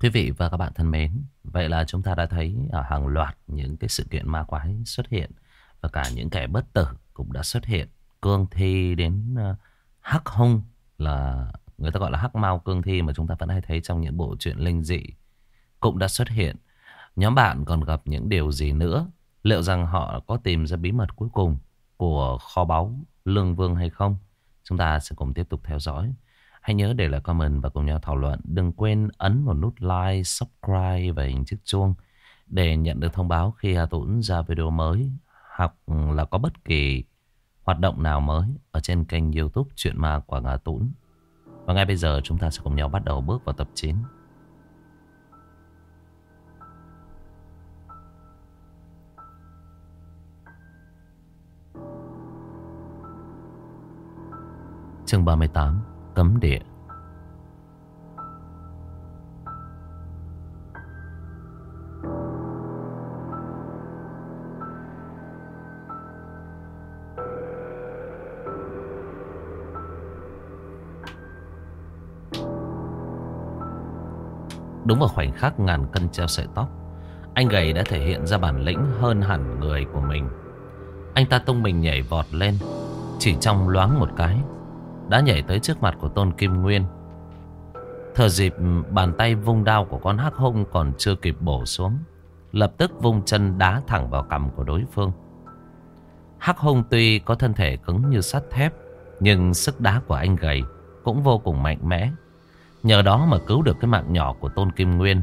Quý vị và các bạn thân mến, vậy là chúng ta đã thấy ở hàng loạt những cái sự kiện ma quái xuất hiện và cả những kẻ bất tử cũng đã xuất hiện. Cương thi đến uh, hắc hung là người ta gọi là hắc mau cương thi mà chúng ta vẫn hay thấy trong những bộ truyện linh dị cũng đã xuất hiện. Nhóm bạn còn gặp những điều gì nữa? Liệu rằng họ có tìm ra bí mật cuối cùng của kho báu Lương Vương hay không? Chúng ta sẽ cùng tiếp tục theo dõi. Hãy nhớ để lại comment và cùng nhau thảo luận. Đừng quên ấn vào nút like, subscribe và hình chiếc chuông để nhận được thông báo khi Hà Tũng ra video mới hoặc là có bất kỳ hoạt động nào mới ở trên kênh youtube Chuyện Ma Quảng Hà Tũng. Và ngay bây giờ chúng ta sẽ cùng nhau bắt đầu bước vào tập 9. Chương 38 Cấm địa. Đúng vào khoảnh khắc ngàn cân treo sợi tóc, Anh gầy đã thể hiện ra bản lĩnh hơn hẳn người của mình. Anh ta tung mình nhảy vọt lên, Chỉ trong loáng một cái. Đã nhảy tới trước mặt của Tôn Kim Nguyên. Thờ dịp ừ, bàn tay vung đao của con hắc hung còn chưa kịp bổ xuống, Lập tức vung chân đá thẳng vào cằm của đối phương. Hắc hung tuy có thân thể cứng như sắt thép, Nhưng sức đá của anh gầy cũng vô cùng mạnh mẽ. Nhờ đó mà cứu được cái mạng nhỏ của Tôn Kim Nguyên.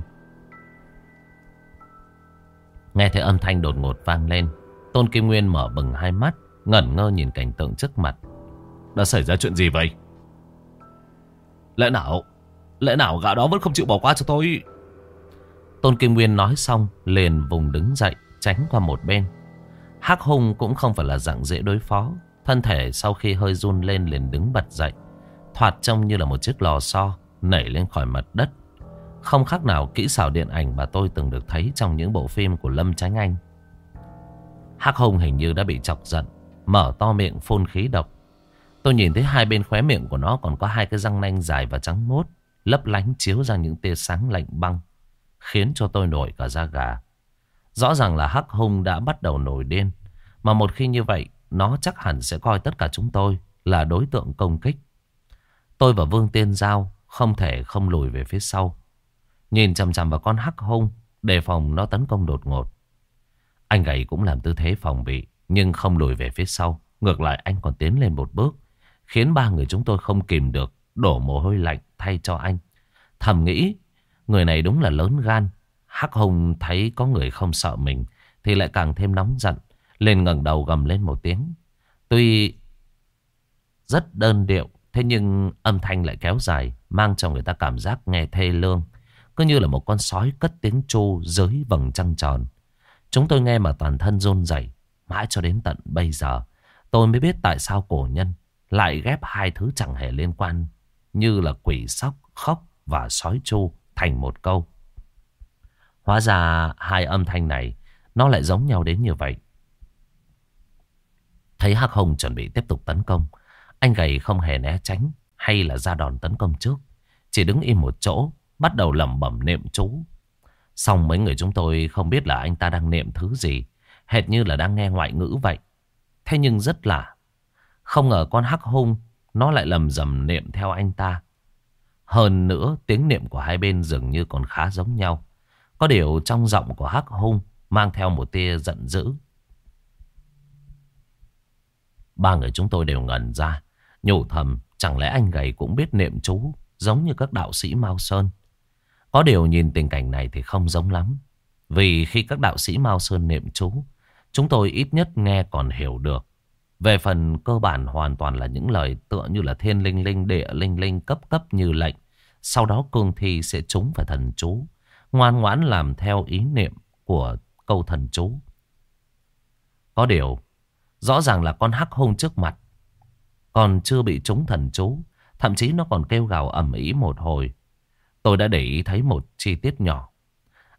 Nghe thấy âm thanh đột ngột vang lên, Tôn Kim Nguyên mở bừng hai mắt, Ngẩn ngơ nhìn cảnh tượng trước mặt. Đã xảy ra chuyện gì vậy Lẽ nào Lẽ nào gã đó vẫn không chịu bỏ qua cho tôi Tôn Kim Nguyên nói xong Liền vùng đứng dậy Tránh qua một bên Hắc Hùng cũng không phải là dạng dễ đối phó Thân thể sau khi hơi run lên liền đứng bật dậy Thoạt trông như là một chiếc lò xo nảy lên khỏi mặt đất. Không khác nào kỹ xảo điện ảnh mà tôi từng được thấy trong những bộ phim của Lâm Tránh Anh. Hắc Hùng hình như đã bị chọc giận, mở to miệng phun khí độc. Tôi nhìn thấy hai bên khóe miệng của nó còn có hai cái răng nanh dài và trắng mốt, lấp lánh chiếu ra những tia sáng lạnh băng, khiến cho tôi nổi cả da gà. Rõ ràng là Hắc hung đã bắt đầu nổi điên, mà một khi như vậy, nó chắc hẳn sẽ coi tất cả chúng tôi là đối tượng công kích. Tôi và Vương Tiên Giao không thể không lùi về phía sau. Nhìn chằm chằm vào con hắc hung, đề phòng nó tấn công đột ngột. Anh gầy cũng làm tư thế phòng bị, nhưng không lùi về phía sau. Ngược lại anh còn tiến lên một bước, khiến ba người chúng tôi không kìm được, đổ mồ hôi lạnh thay cho anh. Thầm nghĩ, người này đúng là lớn gan. Hắc hùng thấy có người không sợ mình, thì lại càng thêm nóng giận, lên ngẩng đầu gầm lên một tiếng. Tuy rất đơn điệu, thế nhưng âm thanh lại kéo dài, Mang cho người ta cảm giác nghe thê lương Cứ như là một con sói cất tiếng chu dưới vầng trăng tròn Chúng tôi nghe mà toàn thân run rẩy Mãi cho đến tận bây giờ Tôi mới biết tại sao cổ nhân lại ghép hai thứ chẳng hề liên quan Như là quỷ sóc, khóc và sói chu thành một câu Hóa ra hai âm thanh này Nó lại giống nhau đến như vậy Thấy Hắc Hồng chuẩn bị tiếp tục tấn công Anh gầy không hề né tránh hay là ra đòn tấn công trước. Chỉ đứng im một chỗ, bắt đầu lẩm bẩm niệm chú. Xong mấy người chúng tôi không biết là anh ta đang niệm thứ gì, hệt như là đang nghe ngoại ngữ vậy. Thế nhưng rất lạ, không ngờ con hắc hung nó lại lầm rầm niệm theo anh ta. Hơn nữa, tiếng niệm của hai bên dường như còn khá giống nhau. Có điều trong giọng của hắc hung mang theo một tia giận dữ. Ba người chúng tôi đều ngẩn ra, nhủ thầm Chẳng lẽ anh gầy cũng biết niệm chú Giống như các đạo sĩ Mao Sơn Có điều nhìn tình cảnh này thì không giống lắm Vì khi các đạo sĩ Mao Sơn niệm chú Chúng tôi ít nhất nghe còn hiểu được về phần cơ bản hoàn toàn là những lời tựa như là thiên linh linh, địa linh linh, cấp cấp như lệnh. Sau đó cương thi sẽ trúng phải thần chú, Ngoan ngoãn làm theo ý niệm của câu thần chú. Có điều, Rõ ràng là con hắc hung trước mặt, còn chưa bị trúng thần chú, Thậm chí nó còn kêu gào ầm ĩ một hồi. Tôi đã để ý thấy một chi tiết nhỏ.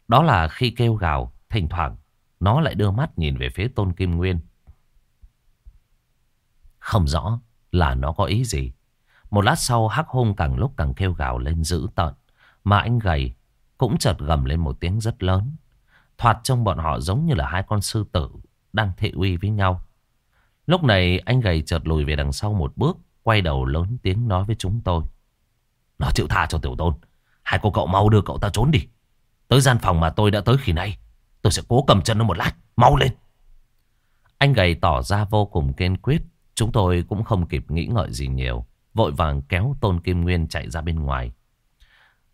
Đó là khi kêu gào, Thỉnh thoảng, Nó lại đưa mắt nhìn về phía Tôn Kim Nguyên. Không rõ là nó có ý gì Một lát sau hắc hung càng lúc càng kêu gào lên dữ tợn Mà anh gầy cũng chợt gầm lên một tiếng rất lớn. Thoạt trong bọn họ giống như là hai con sư tử đang thị uy với nhau. Lúc này anh gầy chợt lùi về đằng sau một bước, quay đầu lớn tiếng nói với chúng tôi. Nó chịu tha cho tiểu tôn. Hai cô cậu mau đưa cậu ta trốn đi. Tới gian phòng mà tôi đã tới khi nay. Tôi sẽ cố cầm chân nó một lát. Mau lên. Anh gầy tỏ ra vô cùng kiên quyết. Chúng tôi cũng không kịp nghĩ ngợi gì nhiều. Vội vàng kéo Tôn Kim Nguyên chạy ra bên ngoài.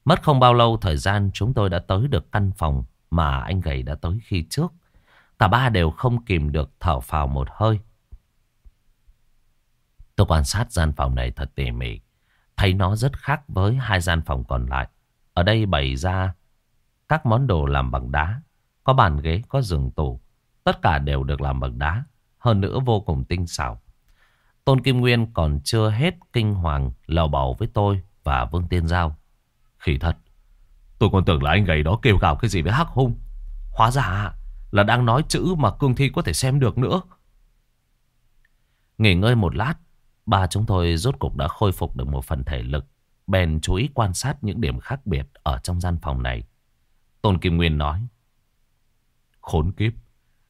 Mất không bao lâu thời gian chúng tôi đã tới được căn phòng mà anh gầy đã tới khi trước. Cả ba đều không kìm được thở phào một hơi. Tôi quan sát gian phòng này thật tỉ mỉ. Thấy nó rất khác với hai gian phòng còn lại. Ở đây bày ra các món đồ làm bằng đá. Có bàn ghế, có giường tủ. Tất cả đều được làm bằng đá. Hơn nữa vô cùng tinh xảo. Tôn Kim Nguyên còn chưa hết kinh hoàng lầu bầu với tôi và Vương Tiên Giao. Khỉ thật. Tôi còn tưởng là anh gầy đó kêu gào cái gì với hắc hung. Hóa ra là đang nói chữ mà cương thi có thể xem được nữa. Nghỉ ngơi một lát, ba chúng tôi rốt cục đã khôi phục được một phần thể lực. Bèn chú ý quan sát những điểm khác biệt ở trong gian phòng này. Tôn Kim Nguyên nói. Khốn kiếp.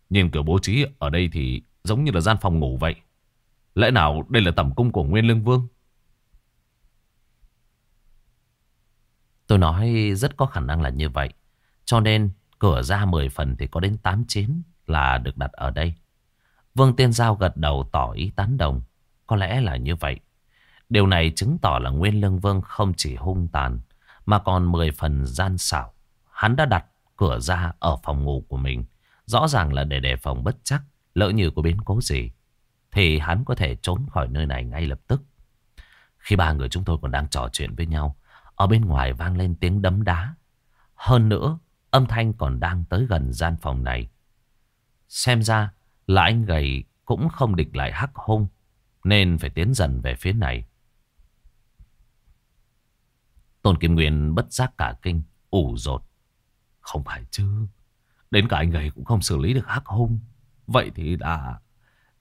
Nhìn kiểu bố trí ở đây thì giống như là gian phòng ngủ vậy. Lẽ nào đây là tẩm cung của Nguyên Lương Vương? Tôi nói rất có khả năng là như vậy. Cho nên cửa ra 10 phần thì có đến 8-9 là được đặt ở đây. Vương Tiên Giao gật đầu tỏ ý tán đồng. Có lẽ là như vậy. Điều này chứng tỏ là Nguyên Lương Vương không chỉ hung tàn mà còn 10 phần gian xảo. Hắn đã đặt cửa ra ở phòng ngủ của mình. Rõ ràng là để đề phòng bất chắc, lỡ như có biến cố gì. Thì hắn có thể trốn khỏi nơi này ngay lập tức. Khi ba người chúng tôi còn đang trò chuyện với nhau, ở bên ngoài vang lên tiếng đấm đá. Hơn nữa, âm thanh còn đang tới gần gian phòng này. Xem ra là anh gầy cũng không địch lại hắc hung, nên phải tiến dần về phía này. Tôn Kim Nguyên bất giác cả kinh, ủ rột. Không phải chứ, đến cả anh gầy cũng không xử lý được hắc hung. Vậy thì đã...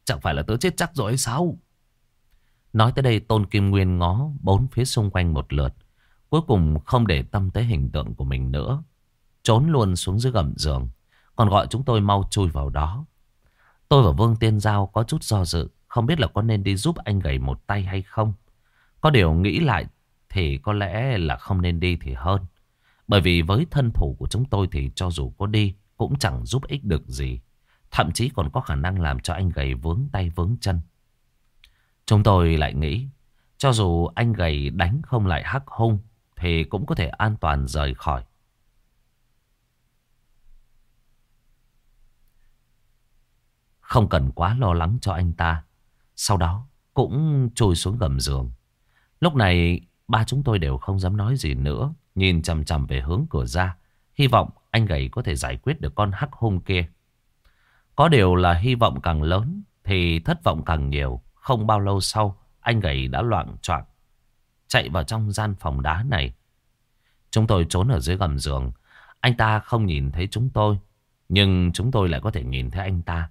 Chẳng phải là tớ chết chắc rồi hay sao? Nói tới đây, Tôn Kim Nguyên ngó bốn phía xung quanh một lượt. Cuối cùng không để tâm tới hình tượng của mình nữa. Trốn luôn xuống dưới gầm giường. Còn gọi chúng tôi mau chui vào đó. Tôi và Vương Tiên Giao có chút do dự. Không biết là có nên đi giúp anh gầy một tay hay không. Có điều nghĩ lại thì có lẽ là không nên đi thì hơn. Bởi vì với thân thủ của chúng tôi thì cho dù có đi, cũng chẳng giúp ích được gì. Thậm chí còn có khả năng làm cho anh gầy vướng tay vướng chân. Chúng tôi lại nghĩ, cho dù anh gầy đánh không lại hắc hung, thì cũng có thể an toàn rời khỏi. Không cần quá lo lắng cho anh ta. Sau đó cũng trôi xuống gầm giường. Lúc này ba chúng tôi đều không dám nói gì nữa. Nhìn chầm chầm về hướng cửa ra. Hy vọng anh gầy có thể giải quyết được con hắc hung kia. Có điều là hy vọng càng lớn thì thất vọng càng nhiều. Không bao lâu sau, anh gầy đã loạn choạng, chạy vào trong gian phòng đá này. Chúng tôi trốn ở dưới gầm giường. Anh ta không nhìn thấy chúng tôi. Nhưng chúng tôi lại có thể nhìn thấy anh ta.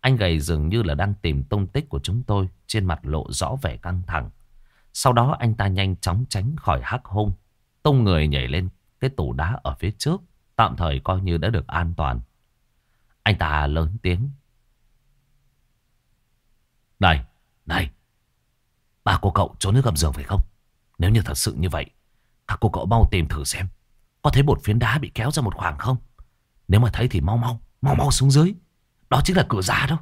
Anh gầy dường như là đang tìm tung tích của chúng tôi. Trên mặt lộ rõ vẻ căng thẳng. Sau đó anh ta nhanh chóng tránh khỏi hắc hung. Tung người nhảy lên cái tủ đá ở phía trước. Tạm thời coi như đã được an toàn. Anh ta lớn tiếng. Này, này. Ba cô cậu trốn nước gầm giường phải không? Nếu như thật sự như vậy, các cô cậu mau tìm thử xem. Có thấy một phiến đá bị kéo ra một khoảng không? Nếu mà thấy thì mau mau, mau mau xuống dưới. Đó chính là cửa ra đó.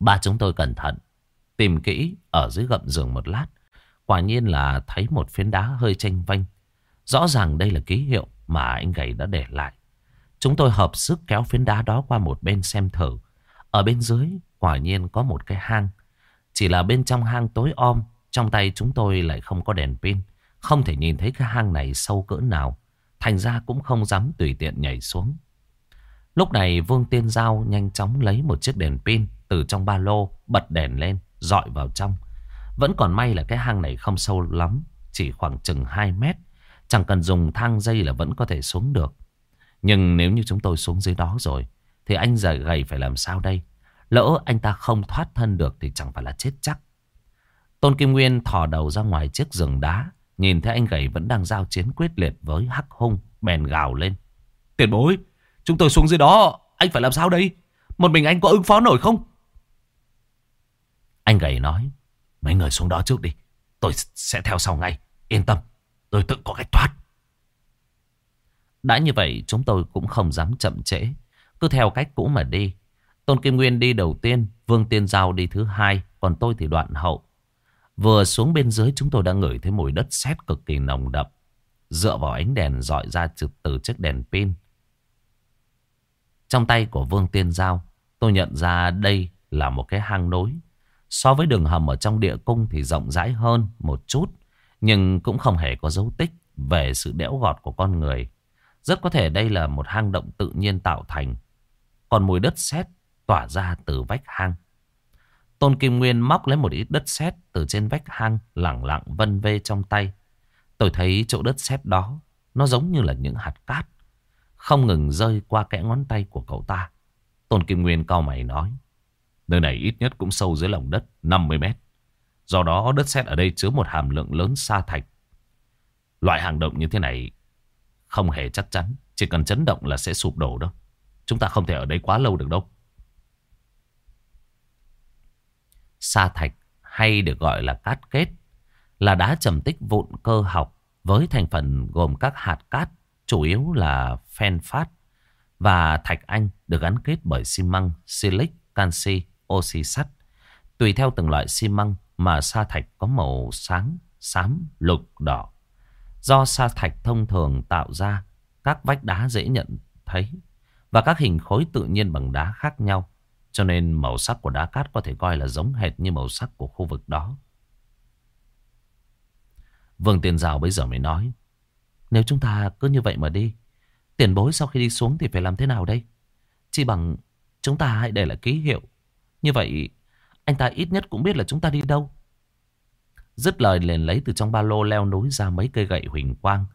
Ba chúng tôi cẩn thận, tìm kỹ ở dưới gầm giường một lát. Quả nhiên là thấy một phiến đá hơi tranh vanh. Rõ ràng đây là ký hiệu mà anh gầy đã để lại. Chúng tôi hợp sức kéo phiến đá đó qua một bên xem thử. Ở bên dưới quả nhiên có một cái hang. Chỉ là bên trong hang tối om, trong tay chúng tôi lại không có đèn pin. Không thể nhìn thấy cái hang này sâu cỡ nào. Thành ra cũng không dám tùy tiện nhảy xuống. Lúc này Vương Tiên Giao nhanh chóng lấy một chiếc đèn pin từ trong ba lô, bật đèn lên, dọi vào trong. Vẫn còn may là cái hang này không sâu lắm, chỉ khoảng chừng 2 mét. Chẳng cần dùng thang dây là vẫn có thể xuống được. Nhưng nếu như chúng tôi xuống dưới đó rồi, thì anh già gầy phải làm sao đây? Lỡ anh ta không thoát thân được thì chẳng phải là chết chắc. Tôn Kim Nguyên thò đầu ra ngoài chiếc giường đá, Nhìn thấy anh gầy vẫn đang giao chiến quyết liệt với hắc hung Bèn gào lên Tiền bối Chúng tôi xuống dưới đó Anh phải làm sao đây Một mình anh có ứng phó nổi không Anh gầy nói Mấy người xuống đó trước đi Tôi sẽ theo sau ngay Yên tâm Tôi tự có cách thoát đã như vậy chúng tôi cũng không dám chậm trễ Cứ theo cách cũ mà đi Tôn Kim Nguyên đi đầu tiên Vương Tiên Giao đi thứ hai Còn tôi thì đoạn hậu Vừa xuống bên dưới chúng tôi đã ngửi thấy mùi đất sét cực kỳ nồng đậm. Dựa vào ánh đèn dọi ra từ chiếc đèn pin. Trong tay của Vương Tiên Giao, tôi nhận ra đây là một cái hang nối. So với đường hầm ở trong địa cung thì rộng rãi hơn một chút, nhưng cũng không hề có dấu tích về sự đẽo gọt của con người. Rất có thể đây là một hang động tự nhiên tạo thành. Còn mùi đất sét tỏa ra từ vách hang. Tôn Kim Nguyên móc lấy một ít đất sét từ trên vách hang lẳng lặng vân vê trong tay. Tôi thấy chỗ đất sét đó, nó giống như là những hạt cát. Không ngừng rơi qua kẽ ngón tay của cậu ta. Tôn Kim Nguyên cao mày nói. Nơi này ít nhất cũng sâu dưới lòng đất 50 mét. Do đó đất sét ở đây chứa một hàm lượng lớn sa thạch. Loại hàng động như thế này không hề chắc chắn. Chỉ cần chấn động là sẽ sụp đổ đâu. Chúng ta không thể ở đây quá lâu được đâu. Sa thạch hay được gọi là cát kết là đá trầm tích vụn cơ học với thành phần gồm các hạt cát chủ yếu là phen phát và thạch anh được gắn kết bởi xi măng, silic, canxi, oxy sắt. Tùy theo từng loại xi măng mà sa thạch có màu sáng, xám, lục, đỏ. Do sa thạch thông thường tạo ra, các vách đá dễ nhận thấy và các hình khối tự nhiên bằng đá khác nhau cho nên màu sắc của đá cát có thể coi là giống hệt như màu sắc của khu vực đó. Vương Tiền Giao bây giờ mới nói. Nếu chúng ta cứ như vậy mà đi. Tiền bối sau khi đi xuống thì phải làm thế nào đây? Chỉ bằng chúng ta hãy để lại ký hiệu. Như vậy, anh ta ít nhất cũng biết là chúng ta đi đâu. Dứt lời liền lấy từ trong ba lô leo núi ra mấy cây gậy huỳnh quang.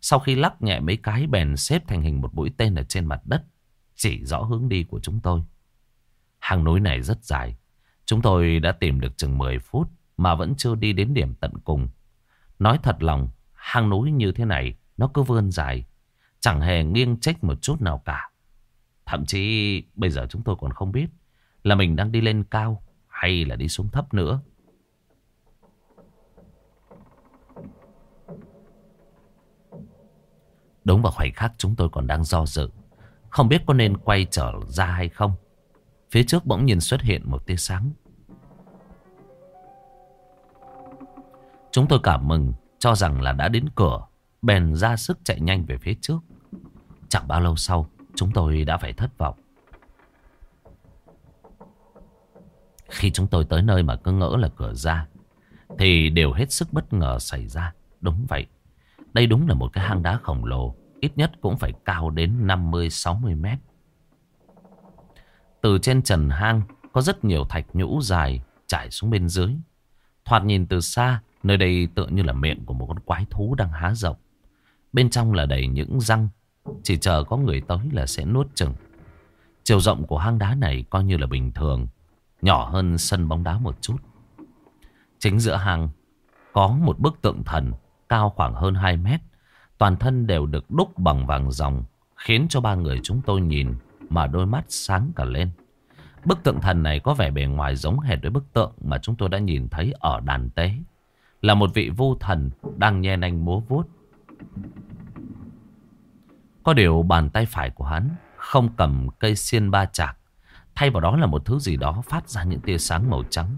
Sau khi lắc nhẹ mấy cái bèn xếp thành hình một mũi tên ở trên mặt đất. Chỉ rõ hướng đi của chúng tôi. Hang núi này rất dài. Chúng tôi đã tìm được chừng 10 phút mà vẫn chưa đi đến điểm tận cùng. Nói thật lòng, hang núi như thế này nó cứ vươn dài. Chẳng hề nghiêng trách một chút nào cả. Thậm chí bây giờ chúng tôi còn không biết là mình đang đi lên cao hay là đi xuống thấp nữa. Đúng vào khoảnh khắc chúng tôi còn đang do dự. Không biết có nên quay trở ra hay không. Phía trước bỗng nhiên xuất hiện một tia sáng. Chúng tôi cảm mừng, cho rằng là đã đến cửa. Bèn ra sức chạy nhanh về phía trước. Chẳng bao lâu sau, chúng tôi đã phải thất vọng. Khi chúng tôi tới nơi mà cứ ngỡ là cửa ra, Thì đều hết sức bất ngờ xảy ra Đúng vậy đây đúng là một cái hang đá khổng lồ Ít nhất cũng phải cao đến 50-60 mét từ trên trần hang có rất nhiều thạch nhũ dài trải xuống bên dưới. Thoạt nhìn từ xa, nơi đây tựa như là miệng của một con quái thú đang há rộng. Bên trong là đầy những răng, chỉ chờ có người tới là sẽ nuốt chừng. Chiều rộng của hang đá này coi như là bình thường, nhỏ hơn sân bóng đá một chút. Chính giữa hang có một bức tượng thần cao khoảng hơn 2 mét. Toàn thân đều được đúc bằng vàng ròng, khiến cho ba người chúng tôi nhìn mà đôi mắt sáng cả lên. Bức tượng thần này có vẻ bề ngoài giống hệt với bức tượng mà chúng tôi đã nhìn thấy ở đàn tế. Là một vị vô thần đang nhe nanh múa vuốt. Có điều bàn tay phải của hắn không cầm cây xiên ba chạc. Thay vào đó là một thứ gì đó phát ra những tia sáng màu trắng.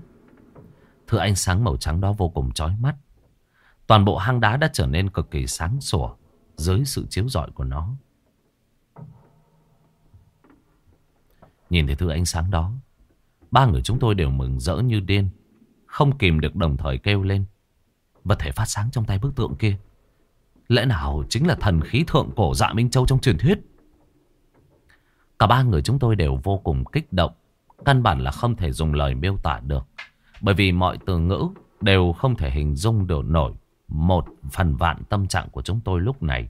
Thứ ánh sáng màu trắng đó vô cùng chói mắt. Toàn bộ hang đá đã trở nên cực kỳ sáng sủa dưới sự chiếu rọi của nó. Nhìn thấy thứ ánh sáng đó, Ba người chúng tôi đều mừng rỡ như điên, Không kìm được đồng thời kêu lên. Vật thể phát sáng trong tay bức tượng kia, Lẽ nào chính là thần khí thượng cổ dạ Minh Châu trong truyền thuyết? Cả ba người chúng tôi đều vô cùng kích động, Căn bản là không thể dùng lời miêu tả được, Bởi vì mọi từ ngữ đều không thể hình dung được nổi. Một phần vạn tâm trạng của chúng tôi lúc này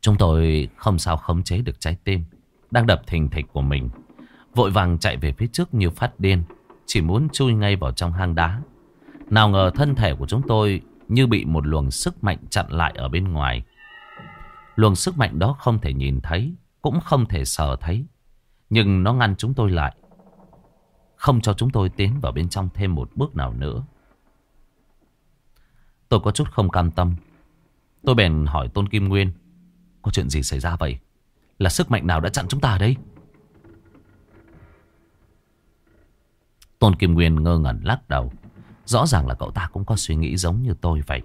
Chúng tôi không sao khống chế được trái tim Đang đập thình thịch của mình Vội vàng chạy về phía trước như phát điên Chỉ muốn chui ngay vào trong hang đá Nào ngờ thân thể của chúng tôi như bị một luồng sức mạnh chặn lại ở bên ngoài. Luồng sức mạnh đó không thể nhìn thấy, cũng không thể sờ thấy. Nhưng nó ngăn chúng tôi lại. Không cho chúng tôi tiến vào bên trong thêm một bước nào nữa. Tôi có chút không cam tâm. Tôi bèn hỏi Tôn Kim Nguyên. Có chuyện gì xảy ra vậy? Là sức mạnh nào đã chặn chúng ta ở đây? Tôn Kim Nguyên ngơ ngẩn lắc đầu. Rõ ràng là cậu ta cũng có suy nghĩ giống như tôi vậy.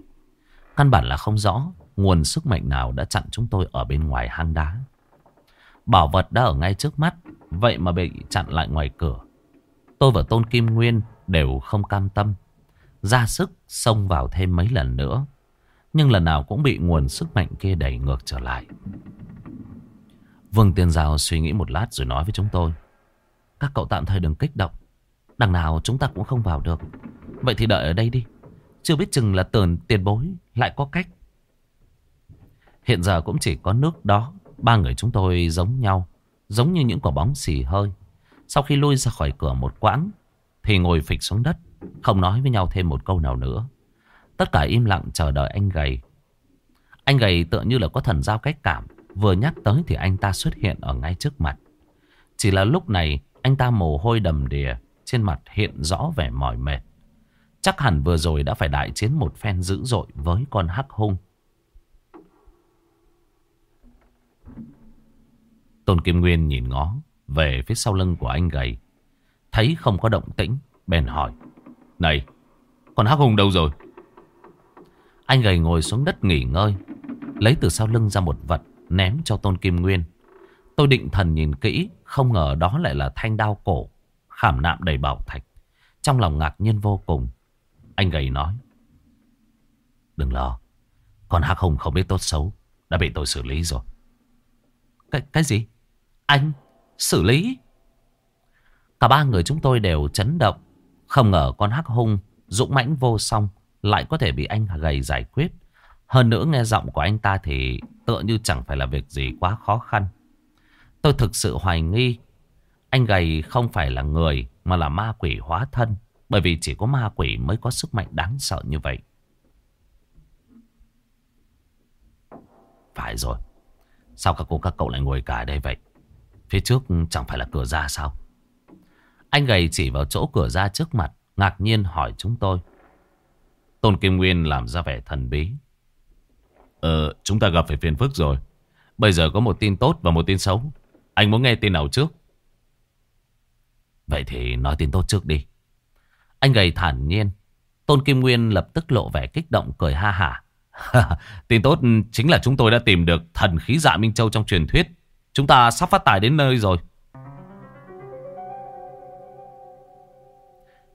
Căn bản là không rõ nguồn sức mạnh nào đã chặn chúng tôi ở bên ngoài hang đá. Bảo vật đã ở ngay trước mắt, vậy mà bị chặn lại ngoài cửa. Tôi và Tôn Kim Nguyên đều không cam tâm. Ra sức xông vào thêm mấy lần nữa. Nhưng lần nào cũng bị nguồn sức mạnh kia đẩy ngược trở lại. Vương Tiên Giao suy nghĩ một lát rồi nói với chúng tôi. Các cậu tạm thời đừng kích động. Đằng nào chúng ta cũng không vào được. Vậy thì đợi ở đây đi. Chưa biết chừng là tờn tiền bối lại có cách. Hiện giờ cũng chỉ có nước đó. Ba người chúng tôi giống nhau. Giống như những quả bóng xì hơi. Sau khi lui ra khỏi cửa một quãng. Thì ngồi phịch xuống đất. Không nói với nhau thêm một câu nào nữa. Tất cả im lặng chờ đợi anh gầy. Anh gầy tựa như là có thần giao cách cảm. Vừa nhắc tới thì anh ta xuất hiện ở ngay trước mặt. Chỉ là lúc này anh ta mồ hôi đầm đìa. Trên mặt hiện rõ vẻ mỏi mệt. Chắc hẳn vừa rồi đã phải đại chiến một phen dữ dội với con hắc hung. Tôn Kim Nguyên nhìn ngó về phía sau lưng của anh gầy. Thấy không có động tĩnh, bèn hỏi. Này, còn hắc hùng đâu rồi? Anh gầy ngồi xuống đất nghỉ ngơi. Lấy từ sau lưng ra một vật ném cho Tôn Kim Nguyên. Tôi định thần nhìn kỹ, không ngờ đó lại là thanh đao cổ, khảm nạm đầy bảo thạch. Trong lòng ngạc nhiên vô cùng. Anh gầy nói. Đừng lo, con hắc hùng không biết tốt xấu, đã bị tôi xử lý rồi. Cái, cái gì? Anh xử lý. Cả ba người chúng tôi đều chấn động. Không ngờ con hắc hung dũng mãnh vô song lại có thể bị anh gầy giải quyết. Hơn nữa nghe giọng của anh ta thì tựa như chẳng phải là việc gì quá khó khăn. Tôi thực sự hoài nghi, anh gầy không phải là người mà là ma quỷ hóa thân. Bởi vì chỉ có ma quỷ mới có sức mạnh đáng sợ như vậy. Phải rồi. Sao các cô các cậu lại ngồi cả đây vậy? Phía trước chẳng phải là cửa ra sao? Anh gầy chỉ vào chỗ cửa ra trước mặt, ngạc nhiên hỏi chúng tôi. Tôn Kim Nguyên làm ra vẻ thần bí. Ờ, chúng ta gặp phải phiền phức rồi. Bây giờ có một tin tốt và một tin xấu. Anh muốn nghe tin nào trước? Vậy thì nói tin tốt trước đi. Anh gầy thản nhiên. Tôn Kim Nguyên lập tức lộ vẻ kích động cười ha hả. tin tốt chính là chúng tôi đã tìm được thần khí dạ Minh Châu trong truyền thuyết. Chúng ta sắp phát tài đến nơi rồi.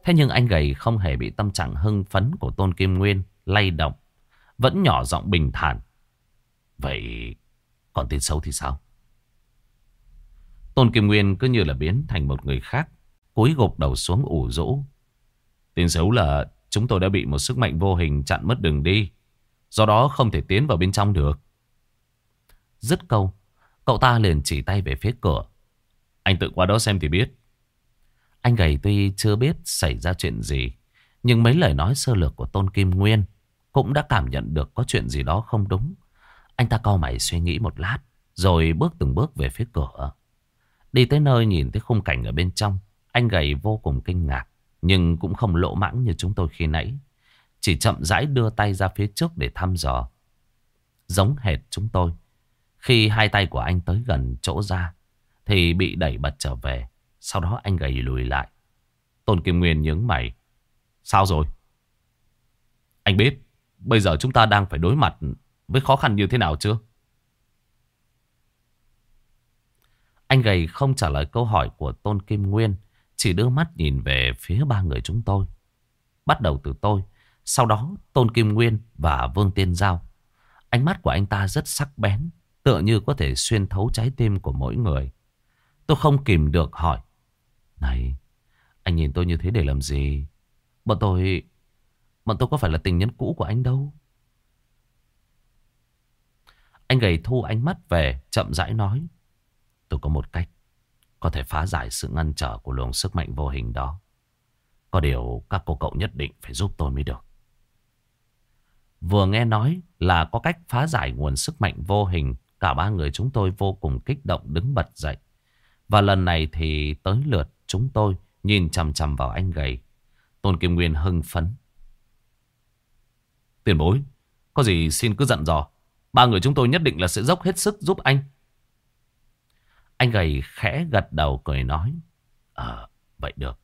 Thế nhưng anh gầy không hề bị tâm trạng hưng phấn của Tôn Kim Nguyên lay động. Vẫn nhỏ giọng bình thản. Vậy còn tin xấu thì sao? Tôn Kim Nguyên cứ như là biến thành một người khác. Cúi gục đầu xuống ủ rũ. Tin xấu là chúng tôi đã bị một sức mạnh vô hình chặn mất đường đi. Do đó không thể tiến vào bên trong được. Dứt câu, cậu ta liền chỉ tay về phía cửa. Anh tự qua đó xem thì biết. Anh gầy tuy chưa biết xảy ra chuyện gì, nhưng mấy lời nói sơ lược của Tôn Kim Nguyên cũng đã cảm nhận được có chuyện gì đó không đúng. Anh ta cau mày suy nghĩ một lát, rồi bước từng bước về phía cửa. Đi tới nơi nhìn thấy khung cảnh ở bên trong, anh gầy vô cùng kinh ngạc, nhưng cũng không lỗ mãng như chúng tôi khi nãy. Chỉ chậm rãi đưa tay ra phía trước để thăm dò. Giống hệt chúng tôi. Khi hai tay của anh tới gần chỗ ra, thì bị đẩy bật trở về. Sau đó anh gầy lùi lại. Tôn Kim Nguyên nhướng mày. Sao rồi? Anh biết, bây giờ chúng ta đang phải đối mặt với khó khăn như thế nào chưa? Anh gầy không trả lời câu hỏi của Tôn Kim Nguyên. Chỉ đưa mắt nhìn về phía ba người chúng tôi. Bắt đầu từ tôi. Sau đó Tôn Kim Nguyên và Vương Tiên Giao. Ánh mắt của anh ta rất sắc bén. Tựa như có thể xuyên thấu trái tim của mỗi người. Tôi không kìm được hỏi. Này, anh nhìn tôi như thế để làm gì? Bọn tôi... Bọn tôi có phải là tình nhân cũ của anh đâu. Anh gầy thu ánh mắt về, chậm rãi nói. Tôi có một cách có thể phá giải sự ngăn trở của luồng sức mạnh vô hình đó. Có điều các cô cậu nhất định phải giúp tôi mới được. Vừa nghe nói là có cách phá giải nguồn sức mạnh vô hình, cả ba người chúng tôi vô cùng kích động đứng bật dậy. Và lần này thì tới lượt chúng tôi nhìn chằm chằm vào anh gầy. Tôn Kim Nguyên hưng phấn. Tiền bối, có gì xin cứ dặn dò. Ba người chúng tôi nhất định là sẽ dốc hết sức giúp anh. Anh gầy khẽ gật đầu cười nói. Ờ, vậy được.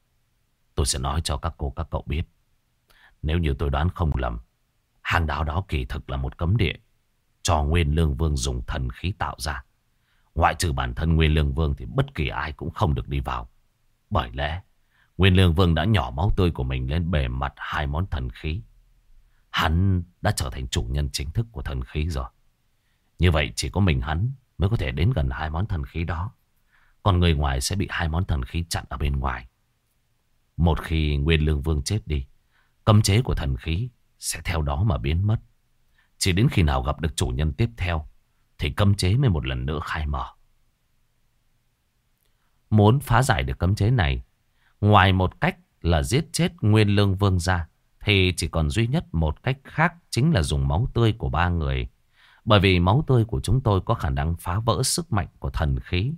Tôi sẽ nói cho các cô các cậu biết. Nếu như tôi đoán không lầm, hàng đảo đó kỳ thực là một cấm địa cho Nguyên Lương Vương dùng thần khí tạo ra. Ngoại trừ bản thân Nguyên Lương Vương thì bất kỳ ai cũng không được đi vào. Bởi lẽ, Nguyên Lương Vương đã nhỏ máu tươi của mình lên bề mặt hai món thần khí. Hắn đã trở thành chủ nhân chính thức của thần khí rồi. Như vậy chỉ có mình hắn mới có thể đến gần hai món thần khí đó. Còn người ngoài sẽ bị hai món thần khí chặn ở bên ngoài. Một khi Nguyên Lương Vương chết đi, cấm chế của thần khí sẽ theo đó mà biến mất. Chỉ đến khi nào gặp được chủ nhân tiếp theo, thì cấm chế mới một lần nữa khai mở. Muốn phá giải được cấm chế này, ngoài một cách là giết chết Nguyên Lương Vương ra, thì chỉ còn duy nhất một cách khác chính là dùng máu tươi của ba người. Bởi vì máu tươi của chúng tôi có khả năng phá vỡ sức mạnh của thần khí.